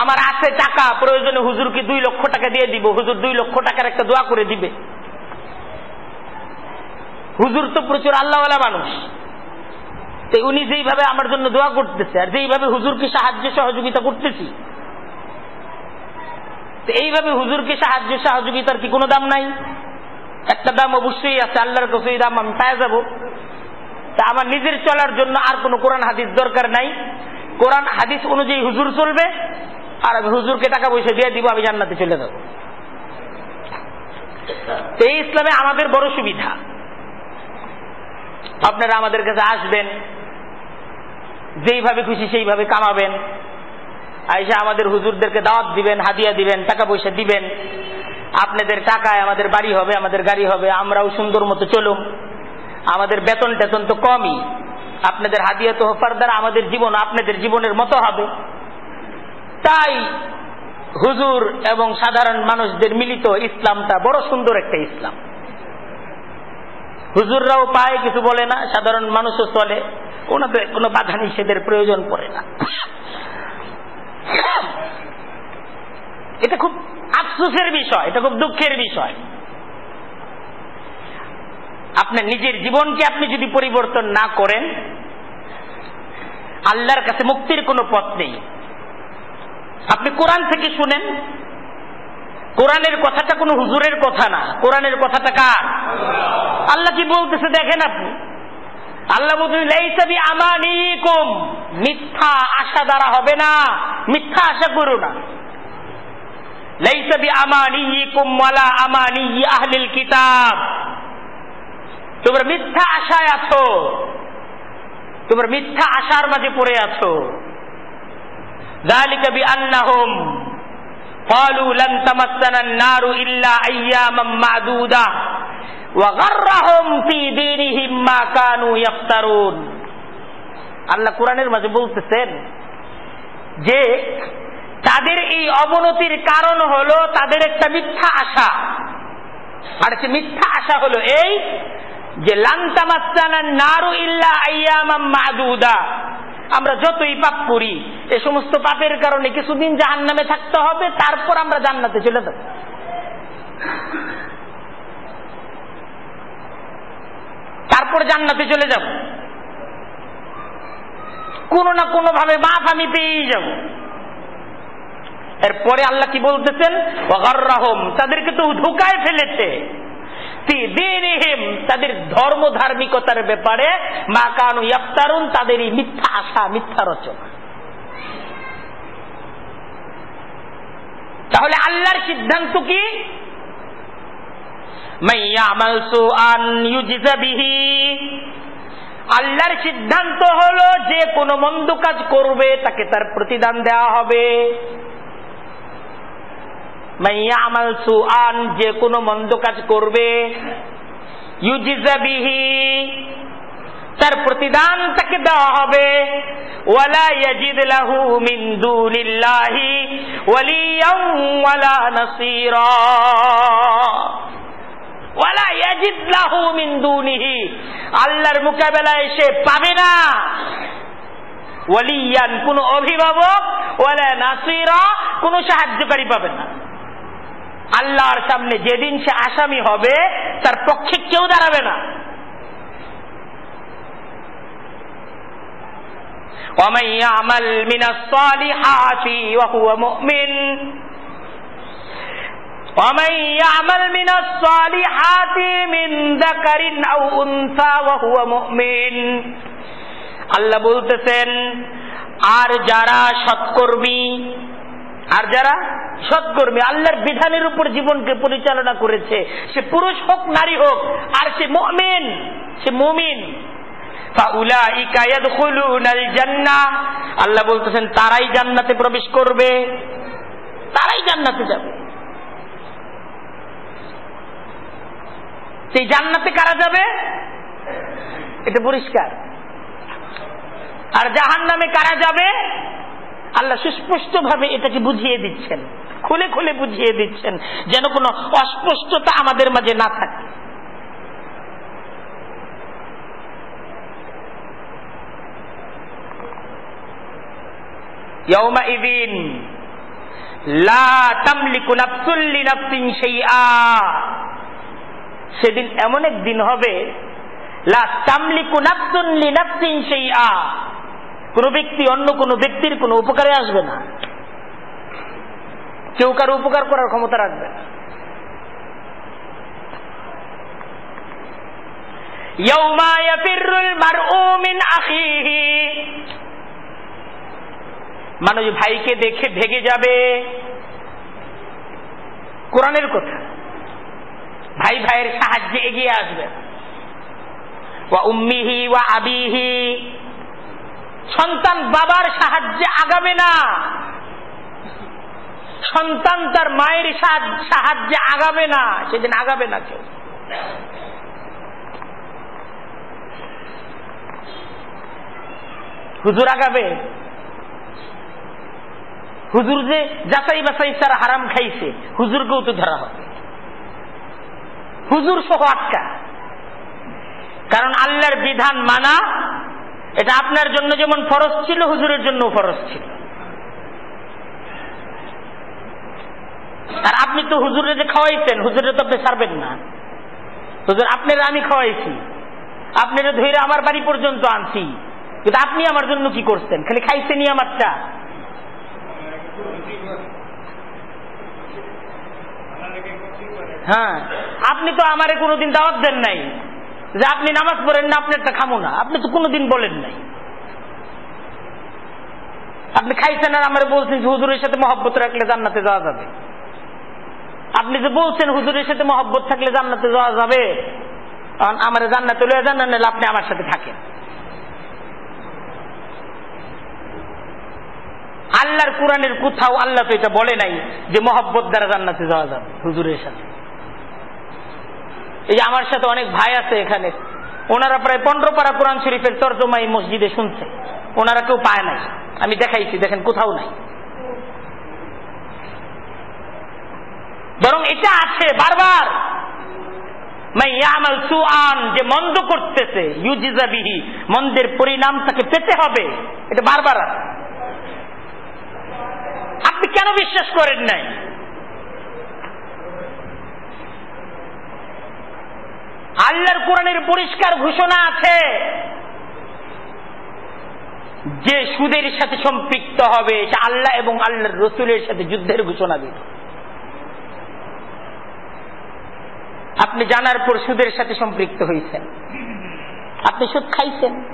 আমার আছে টাকা, প্রয়োজনে হুজুরকে দুই লক্ষ টাকা দিয়ে দিব, হুজুর দুই লক্ষ টাকার একটা দোয়া করে দিবে। হুজুর তো প্রচুর আল্লাহওয়ালা মানুষ। তো উনি যেইভাবে আমার জন্য দোয়া করতেছে আর যেইভাবে হুজুরকে সাহায্য সহযোগিতা করতেছি এইভাবে হুজুরকে সাহায্য সহযোগিতার কি কোনো দাম নাই? একটা দাম অবশ্যই আছে, আল্লাহর কাছে দাম আমি পাওয়া যাব। তা আমার নিজের চলার জন্য আর কোনো কোরআন হাদিস দরকার নাই। কোরআন হাদিস অনুযায়ী হুজুর চলবে, আর আমি হুজুরকে টাকা পয়সা দিয়ে দিব, আমি জান্নাতে চলে যাব। এই ইসলামে আমাদের বড় সুবিধা। আপনারা আমাদের কাছে আসবেন যেইভাবে খুশি সেইভাবে কামাবেন। আইসা আমাদের হুজুরদেরকে দাওয়াত দিবেন, হাদিয়া দিবেন, টাকা পয়সা দিবেন। আপনাদের টাকায় আমাদের বাড়ি হবে, আমাদের গাড়ি হবে, আমরাও সুন্দর মতো চলুম। আমাদের বেতন টেতন তো কমই। আপনাদের হাদিয়া তো হফার দ্বারা আমাদের জীবন, আপনাদের জীবনের মতো হবে। তাই হুজুর এবং সাধারণ মানুষদের মিলিত ইসলামটা বড় সুন্দর একটা ইসলাম। হুজুররাও পায়, কিছু বলে না, সাধারণ মানুষও চলে। ওনাদের কোনো বাধা নিষেধের প্রয়োজন পড়ে না। এটা খুব আফসোসের বিষয়, এটা খুব দুঃখের বিষয়। আপনার নিজের জীবনকে আপনি যদি পরিবর্তন না করেন, আল্লাহর কাছে মুক্তির কোনো পথ নেই। আপনি কোরআন থেকে শুনেন কোরআনের কথাটা কোনো হুজুরের কথা না। কোরআনের কথাটা কার? আল্লাহ কি বলতেছে দেখেন আপনি? আল্লাহ বলতেছি মিথ্যা আশা দ্বারা হবে না, মিথ্যা আশা করো না। কিতাব। তোমরা মিথ্যা আশায় আছো। তোমরা মিথ্যা আশার মাঝে পড়ে আছো। قالوا لن تمسنا النار إلا أياما معدودة وغرهم في دينهم ما كانوا يفترون আল্লাহ কোরআনের মাঝে বলতেছেন যে তাদের এই অবনতির কারণ হলো তাদের একটা মিথ্যা আশা আর সে মিথ্যা আশা হলো এই যে নারু ইল্লা আইয়ামাম মাদুদা আমরা যতই পাপ করি, এ সমস্ত পাপের কারণে কিছুদিন জাহান নামে থাকতে হবে, তারপর আমরা জান্নাতে চলে যাব। তারপর জান্নাতে চলে যাব। কোনো না কোনো ভাবে মাপ আমি পেয়েই যাব। এরপরে আল্লাহ কি বলতেছেন? তাদেরকে তো ধোকায় ফেলেছে। তাদের ধর্ম ধার্মিকতার ব্যাপারে, মা কানু ইয়াফতারুন তাদের এই মিথ্যা আশা, মিথ্যা রচনা। তাহলে আল্লাহর সিদ্ধান্ত কি? আল্লাহর সিদ্ধান্ত হলো, যে কোনো মন্দ কাজ করবে, তাকে তার প্রতিদান দেওয়া হবে। আমাল সুআন, যে কোনো মন্দ কাজ করবে ইউজিজাবিহি তার প্রতিদান তাকে দেওয়া হবে। লাহু লাহু আল্লাহর মোকাবেলায় সে পাবে না। ওয়ালিয়ান, কোন অভিভাবক, ওয়ালা নাসীরা, কোন সাহায্যকারী পাবে না। আল্লাহর সামনে যেদিন সে আসামি হবে তার পক্ষে কেউ দাঁড়াবে না ومن يعمل من الصالحات وهو مؤمن ومن يعمل من الصالحات من ذكر أو أنثى وهو مؤمن আল্লাহ বলতেছেন আর যারা সৎকর্মী আর যারা সৎকর্মী, আল্লাহর বিধানের উপর জীবনকে পরিচালনা করেছে, সে পুরুষ হোক, নারী হোক, আর সে মমিন, সে মুমিন। আল্লাহ বলতেছেন, তারাই জান্নাতে প্রবেশ করবে। তারাই জান্নাতে যাবে। সেই জান্নাতে কারা যাবে? এটা পরিষ্কার। আর জাহান নামে কারা যাবে? আল্লাহ সুস্পষ্ট ভাবে এটাকে বুঝিয়ে দিচ্ছেন। খুলে খুলে বুঝিয়ে দিচ্ছেন যেন কোনো অস্পষ্টতা আমাদের মাঝে না থাকে। সেদিন এমন এক দিন হবে কোন ব্যক্তি অন্য কোন ব্যক্তির কোন উপকারে আসবে না। কেউ কারও উপকার করার ক্ষমতা রাখবে না। মানুষ ভাইকে দেখে ভেগে যাবে। কোরআনের কথা। ভাই ভাইয়ের সাহায্যে এগিয়ে আসবে। ওয়া উম্মিহি ওয়া আবিহি। সন্তান বাবার সাহায্যে আগাবে না। সন্তান তার মায়ের সাহায্যে আগাবে না। সেদিন আগাবে না কেউ। হুজুর আগাবে। হুজুর যে যাচাই বাছাই তার হারাম খাইছে, হুজুরকেও তো ধরা হবে। হুজুর সহ আটকা। কারণ আল্লাহর বিধান মানা এটা আপনার জন্য যেমন ফরজ ছিল, হুজুরের জন্য ফরজ ছিল। আর আপনি তো হুজুরে যে খাওয়াইছেন হুজুরে তো আপনি ছাড়বেন না। হুজুর, আপনারা আমি খাওয়াইছি। আপনারা ধরে আমার বাড়ি পর্যন্ত আনছি। কিন্তু আপনি আমার জন্য কি করছেন? খালি খাইছেনই আমারটা। হ্যাঁ আপনি তো আমারে কোনোদিন দাওয়াত দেন নাই। যে আপনি নামাজ পড়েন না আপনারটা খামো না। আপনি তো কোনোদিন বলেন নাই। আপনি খাইছেন আর আমার বলছেন যে হুজুরের সাথে মহব্বত রাখলে জান্নাতে যাওয়া যাবে। আপনি যে বলছেন হুজুরের সাথে মহব্বত থাকলে জান্নাতে যাওয়া যাবে কারণ আমার জান্নাতে লয়ে জান্নাত নিলে আপনি আমার সাথে থাকেন। আল্লাহর কোরআনের কোথাও আল্লাহ তো এটা বলে নাই যে মহব্বত দ্বারা জান্নাতে যাওয়া যাবে হুজুরের সাথে। এই যে আমার সাথে অনেক ভাই আছে এখানে, ওনারা প্রায় পনেরো পারা কোরআন শরীফের তর্জমা এই মসজিদে শুনছে। ওনারা কেউ পায় নাই। আমি দেখাইছি, দেখেন কোথাও নাই। বরং এটা আছে বারবার। যে মন্দ করতেছে ইউজিজাবিহি মন্দের পরিণাম তাকে পেতে হবে। এটা বারবার আছে। আপনি কেন বিশ্বাস করেন নাই? আল্লাহর কোরআনের পরিষ্কার ঘোষণা আছে যে সুদের সাথে সম্পৃক্ত হবে, সে আল্লাহ এবং আল্লাহর রসুলের সাথে যুদ্ধের ঘোষণা দিবে। আপনি জানার পর সুদের সাথে সম্পৃক্ত হয়েছেন। আপনি সুদ খাইছেন।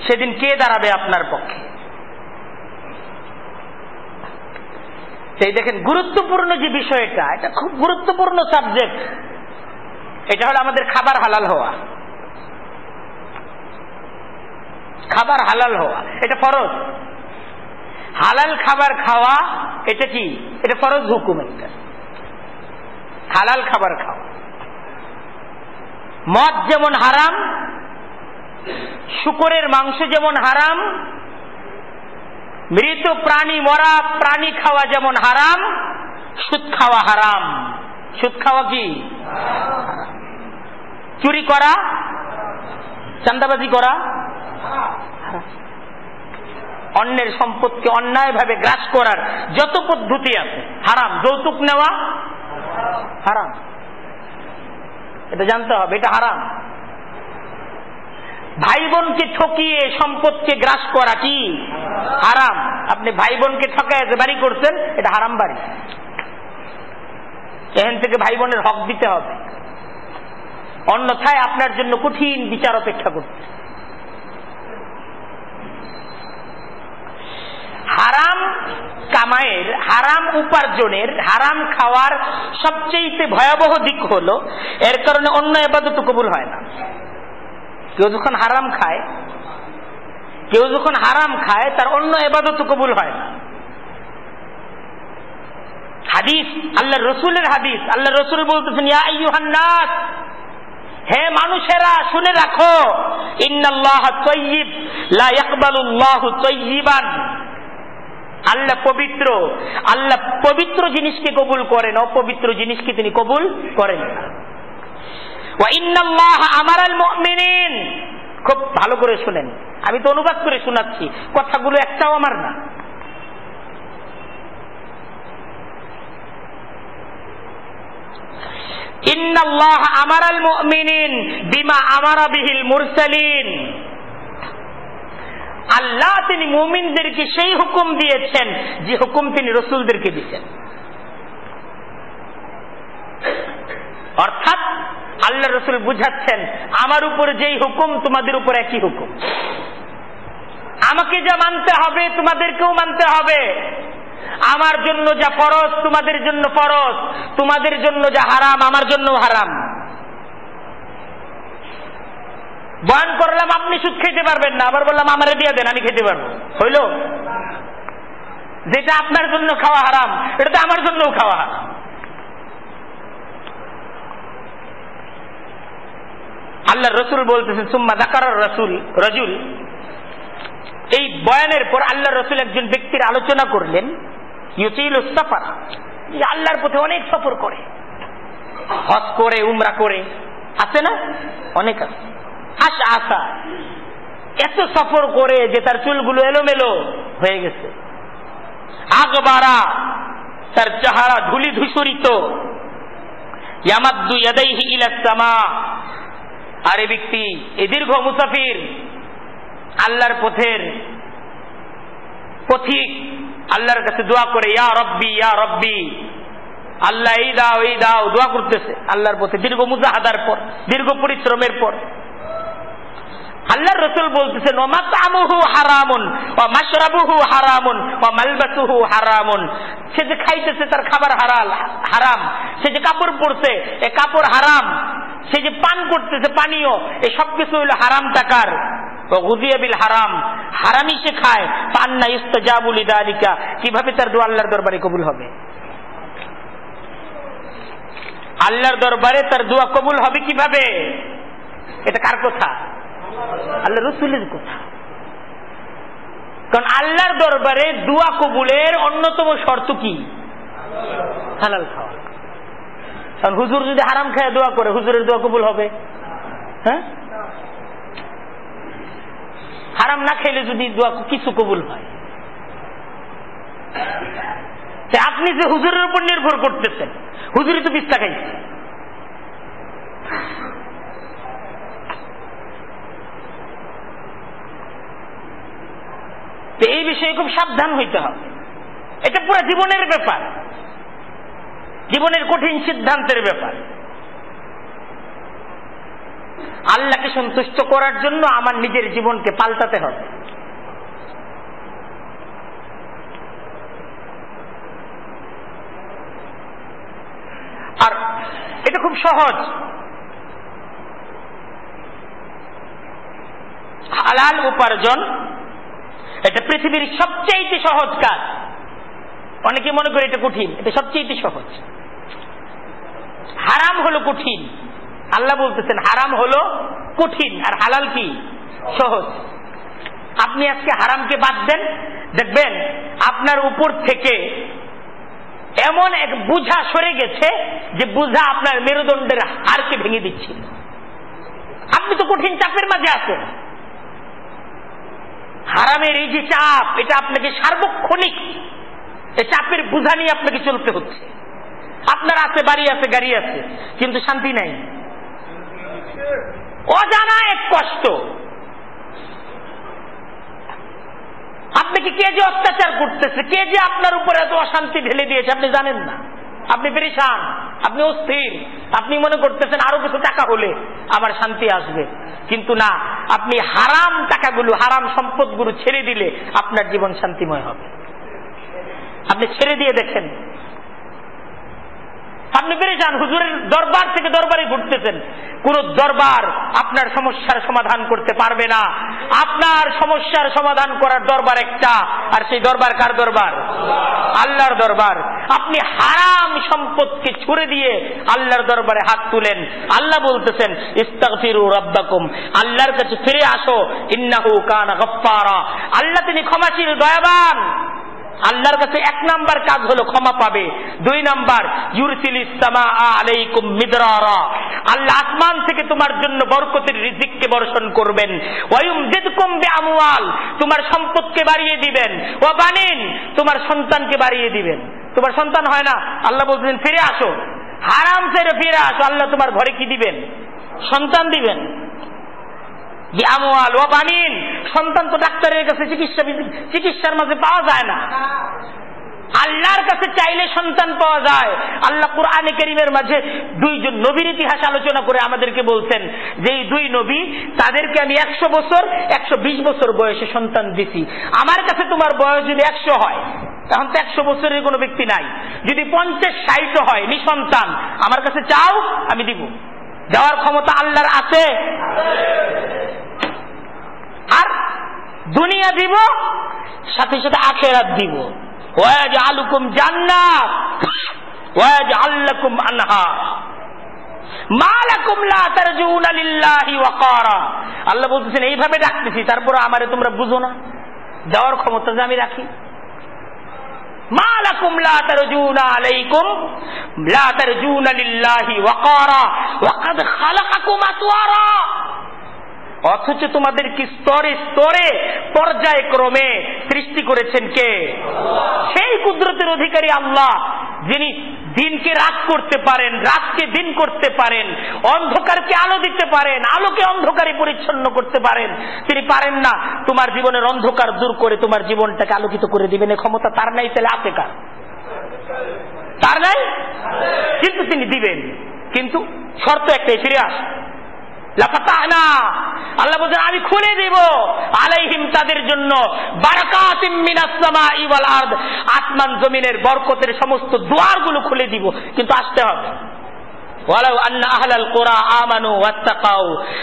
সেদিন কে দাঁড়াবে আপনার পক্ষে? সেই দেখেন গুরুত্বপূর্ণ যে বিষয়টা, এটা খুব গুরুত্বপূর্ণ সাবজেক্ট এটা হলো আমাদের খাবার হালাল হওয়া। খাবার হালাল হওয়া, এটা ফরজ। হালাল খাবার খাওয়া, এটা কি? এটা ফরজ হুকুম একটা। হালাল খাবার খাওয়া। মদ যেমন হারাম, শুকরের মাংস যেমন হারাম মৃত প্রাণী মরা, প্রাণী খাওয়া যেমন হারাম, সুদ খাওয়া হারাম। সুদ খাওয়া কি? চুরি করা চান্দাবাজি করা, অন্যের সম্পদকে অন্যায়ভাবে গ্রাস করার যত পদ্ধতি আছে, হারাম। যৌতুক নেওয়া, হারাম। এটা জানতে হবে, এটা হারাম। ভাই বোনকে ঠকিয়ে সম্পদকে গ্রাস করা কি? হারাম। আপনি ভাই বোনকে ঠকায় বাড়ি করছেন, এটা হারাম বাড়ি। এখান থেকে ভাই বোনের হক দিতে হবে। অন্যথায় আপনার জন্য কঠিন বিচার অপেক্ষা করছে। হারাম কামায়ের, হারাম উপার্জনের, হারাম খাওয়ার সবচেয়ে ভয়াবহ দিক হলো, এর কারণে অন্য এবাদত কবুল হয় না। কেউ যখন হারাম খায়, কেউ যখন হারাম খায়, তার অন্য এবাদত কবুল হয় না। হাদিস আল্লাহ রসুলের হাদিস আল্লাহ রসুল বলতেছেন, ইয়া আইয়ুহান্নাস হে মানুষেরা, শুনে রাখো, ইন্নাল্লাহ তৈয়িব, লা ইয়াকবালুল্লাহু তৈয়িবান। আল্লাহ পবিত্র আল্লাহ পবিত্র জিনিসকে কবুল করেন, অপবিত্র জিনিসকে তিনি কবুল করেন খুব ভালো করে শুনেন। আমি তো অনুবাদ করে শোনাচ্ছি। কথাগুলো একটাও আমার না। আল্লাহ তিনি মুমিনদেরকে সেই হুকুম দিয়েছেন, যে হুকুম তিনি রসুলদেরকে দিয়েছেন। অর্থাৎ আল্লাহ রসুল বুঝাচ্ছেন, আমার উপরে যেই হুকুম, তোমাদের উপর একই হুকুম। আমাকে যা মানতে হবে, তোমাদেরকেও মানতে হবে। আমার জন্য যা ফরজ, তোমাদের জন্য ফরজ। তোমাদের জন্য যা হারাম, আমার জন্য হারাম। বয়ান করলাম, আপনি সুদ খেতে পারবেন না। আবার বললাম, আমারে দিয়ে দেন, আমি খেতে পারব। হইল? যেটা আপনার জন্য খাওয়া হারাম, এটা তো আমার জন্যও খাওয়া হারাম। আল্লাহ রসুল বলতেছেন, সুম্মা দাকার রসুল, রজুল। এই বয়ানের পর আল্লাহ রসুল একজন ব্যক্তির আলোচনা করলেন ইউচিল সফর। আল্লাহর পথে অনেক সফর করে। হজ করে, উমরা করে। আছে না? অনেক আছে। আশা আশা এত সফর করে যে তার চুলগুলো এলোমেলো হয়ে গেছে। আগবারা, তার চেহারা ধুলি ধূসরিত ইয়ামাদ্দু ইয়াদাইহি ইলা সামা। আরে ব্যক্তি, এ দীর্ঘ মুসাফির, আল্লাহর পথের পথিক, আল্লাহর কাছে দোয়া করে, ইয়া রব্বি ইয়া রব্বি। আল্লাহ এই দাও এই দাও, দোয়া করতেছে। আল্লাহর পথে দীর্ঘ মুজাহাদার পর, দীর্ঘ পরিশ্রমের পর। আল্লাহ রসুল বলতেছেন ও হারামুন ও মাশরাবুহু হারামুন ও মালবাসুহু হারামুন। সে যে খাইতেছে তার খাবার হারাল, হারাম। সে যে কাপড় পরছে, এ কাপড় হারাম। সে যে পান করতেছে, পানীয়, এ সবকিছু হইল হারাম টাকার। গুদিয়াবিল হারাম। হারামি সে খায়। পান না ইস্তাজাবুল ইদালিকা কীভাবে তার দোয়া আল্লাহর দরবারে কবুল হবে? আল্লাহর দরবারে তার দোয়া কবুল হবে কীভাবে? এটা কার কথা? আল্লাহ রসুলের কথা। কারণ আল্লাহর দরবারে দোয়া কবুলের অন্যতম শর্ত কি? হালাল খাওয়া। কারণ হুজুর যদি হারাম খায় দোয়া করে, হুজুরের দোয়া কবুল হবে। হ্যাঁ? হারাম না খেলে যদি দোয়া কিছু কবুল হয়। আপনি যে হুজুরের উপর নির্ভর করতেছেন হুজুরি তো বিস্তা খাইছে। এই বিষয়ে খুব সাবধান হইতে হবে। এটা পুরো জীবনের ব্যাপার। জীবনের কঠিন সিদ্ধান্তের ব্যাপার। আল্লাহকে সন্তুষ্ট করার জন্য আমার নিজের জীবনকে পাল্টাতে হবে। আর এটা খুব সহজ। হালাল উপার্জন এটা পৃথিবীর সবচেয়ে সহজ কাজ। অনেকে মনে করে এটা কঠিন, এটা সবচেয়ে সহজ। হারাম হলো কঠিন। আল্লাহ বলতেছেন, হারাম হলো কঠিন। আর হালাল কি? সহজ। আপনি আজকে হারামকে বাদ দেন, দেখবেন আপনার উপর থেকে এমন এক বুঝা সরে গেছে যে বুঝা আপনার মেরুদণ্ডের হারকে ভেঙে দিচ্ছিল আপনি তো কঠিন চাপের মাঝে আছেন। হারামের এই যে চাপ, এটা আপনাকে সার্বক্ষণিক এই চাপের বোঝা নিয়ে আপনাকে চলতে হচ্ছে। আপনার আছে, বাড়ি আছে, গাড়ি আছে, কিন্তু শান্তি নাই। অজানা এক কষ্ট। আপনাকে কে যে অত্যাচার করতেছে, কে যে আপনার উপর এত অশান্তি ঢেলে দিয়েছে, আপনি জানেন না। আপনি পেরেশান, আপনি অস্থির, আপনি মনে করতেছেন আরও কিছু টাকা হলে আমার শান্তি আসবে। কিন্তু না, আপনি হারাম টাকাগুলো, হারাম সম্পদগুলো ছেড়ে দিলে আপনার জীবন শান্তিময় হবে। আপনি ছেড়ে দিয়ে দেখেন আপনি পেরে যান, হুজুরের দরবার থেকে দরবারে ঘুরতেছেন। কোন দরবার আপনার সমস্যার সমাধান করতে পারবে না। আপনার সমস্যার সমাধান করার দরবার একটা, আর সেই দরবার কার দরবার? আল্লাহর দরবার। আপনি হারাম সম্পদকে ছুড়ে দিয়ে আল্লাহর দরবারে হাত তুলেন। আল্লাহ বলতেছেন, ইস্তাগফিরু রাব্বাকুম। আল্লাহর কাছে ফিরে আসো, ইন্নাহু কানা গফফারা। আল্লাহ তিনি ক্ষমাশীল, দয়াবান। আল্লাহর কাছে এক নাম্বার কাজ হলো ক্ষমা পাবে। দুই নাম্বার, ইউরসিল ইসলামা আলাইকুম মিদরারা। আল্লাহ আসমান থেকে তোমার জন্য বরকতের রিজিককে বর্ষণ করবেন। ওয়ায়ুম জিদকুম বিআমওয়াল, তোমার সম্পদকে বাড়িয়ে দিবেন। ও বানিন তোমার সন্তানকে বাড়িয়ে দিবেন। তোমার সন্তান হয় না? আল্লাহ বলছেন, ফিরে আসো। হারাম ছেড়ে ফিরে আসো। আল্লাহ তোমার ঘরে কি দিবেন? সন্তান দিবেন। আমওয়াল ও বানিন। সন্তান তো ডাক্তারের কাছে চিকিৎসা চিকিৎসার মাঝে পাওয়া যায় না। আল্লাহর কাছে চাইলে সন্তান পাওয়া যায়। আল্লাহ কোরআনে করিমের মাঝে দুইজন নবীর ইতিহাস আলোচনা করে আমাদেরকে বলছেন যে এই দুই নবী, তাদেরকে আমি একশো বছর, একশো বিশ বছর বয়সে সন্তান দিছি। আমার কাছে তোমার বয়স যদি একশো হয়, তখন তো একশো বছরের কোনো ব্যক্তি নাই। যদি পঞ্চাশ ষাট হয় নিঃসন্তান আমার কাছে চাও, আমি দিব। দেওয়ার ক্ষমতা আল্লাহর আছে। আর দুনিয়া দিব, সাথে সাথে আখেরাত দিব। ওয়াজ আলুকুম জান্নাত ওয়াজ আল্লাকুম আনহা আল্লাহ বলতেছেন, এইভাবে ডাকতেছি তারপরে আমারে তোমরা বুঝো না। যাওয়ার ক্ষমতা যে আমি রাখি। অথচ তোমাদের কি স্তরে স্তরে পর্যায়ক্রমে সৃষ্টি করেছেন কে? সেই কুদরতের অধিকারী আল্লাহ যিনি দিনকে রাত করতে পারেন, রাতকে দিন করতে পারেন, অন্ধকারকে আলো দিতে পারেন, আলোকে অন্ধকারে পরিচ্ছন্ন করতে পারেন। তিনি পারেন না, তোমার জীবনের অন্ধকার দূর করে তোমার জীবনটাকে আলোকিত করে দিবেন। ক্ষমতা তার নাই, তাহলে আপে কার? তার নাই? কিন্তু তিনি দিবেন। কিন্তু শর্ত একটাই, ফিরে আস। আল্লাহ বলছেন, আমি খুলে দিব। আলাইহিম তাদের জন্য আসমান জমিনের বরকতের সমস্ত দুয়ারগুলো খুলে দিব, কিন্তু আসতে হবে।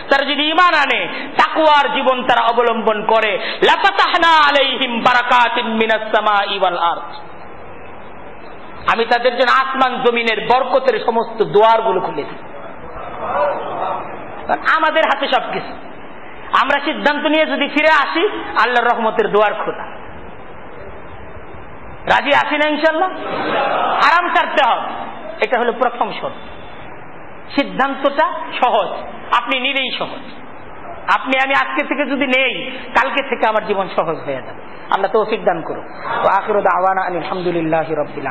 তারা যদি ঈমান আনে, তাকওয়ার জীবন তারা অবলম্বন করে। আলাইহিম আমি তাদের জন্য আসমান জমিনের বরকতের সমস্ত দুয়ারগুলো খুলে দিই। আমাদের হাতে সবকিছু। আমরা সিদ্ধান্ত নিয়ে যদি ফিরে আসি, আল্লাহর রহমতের দোয়ার খোলা। রাজি আসি না ইনশাল্লাহ আরাম ছাড়তে হবে। এটা হলো প্রথম শর্ত। সিদ্ধান্তটা সহজ। আপনি নিলেই সহজ। আপনি, আমি আজকে থেকে যদি নেই, কালকে থেকে আমার জীবন সহজ হয়ে যাবে। আল্লাহ তৌফিক দান করুন আখির আওয়ানা আলহামদুলিল্লাহ রবিল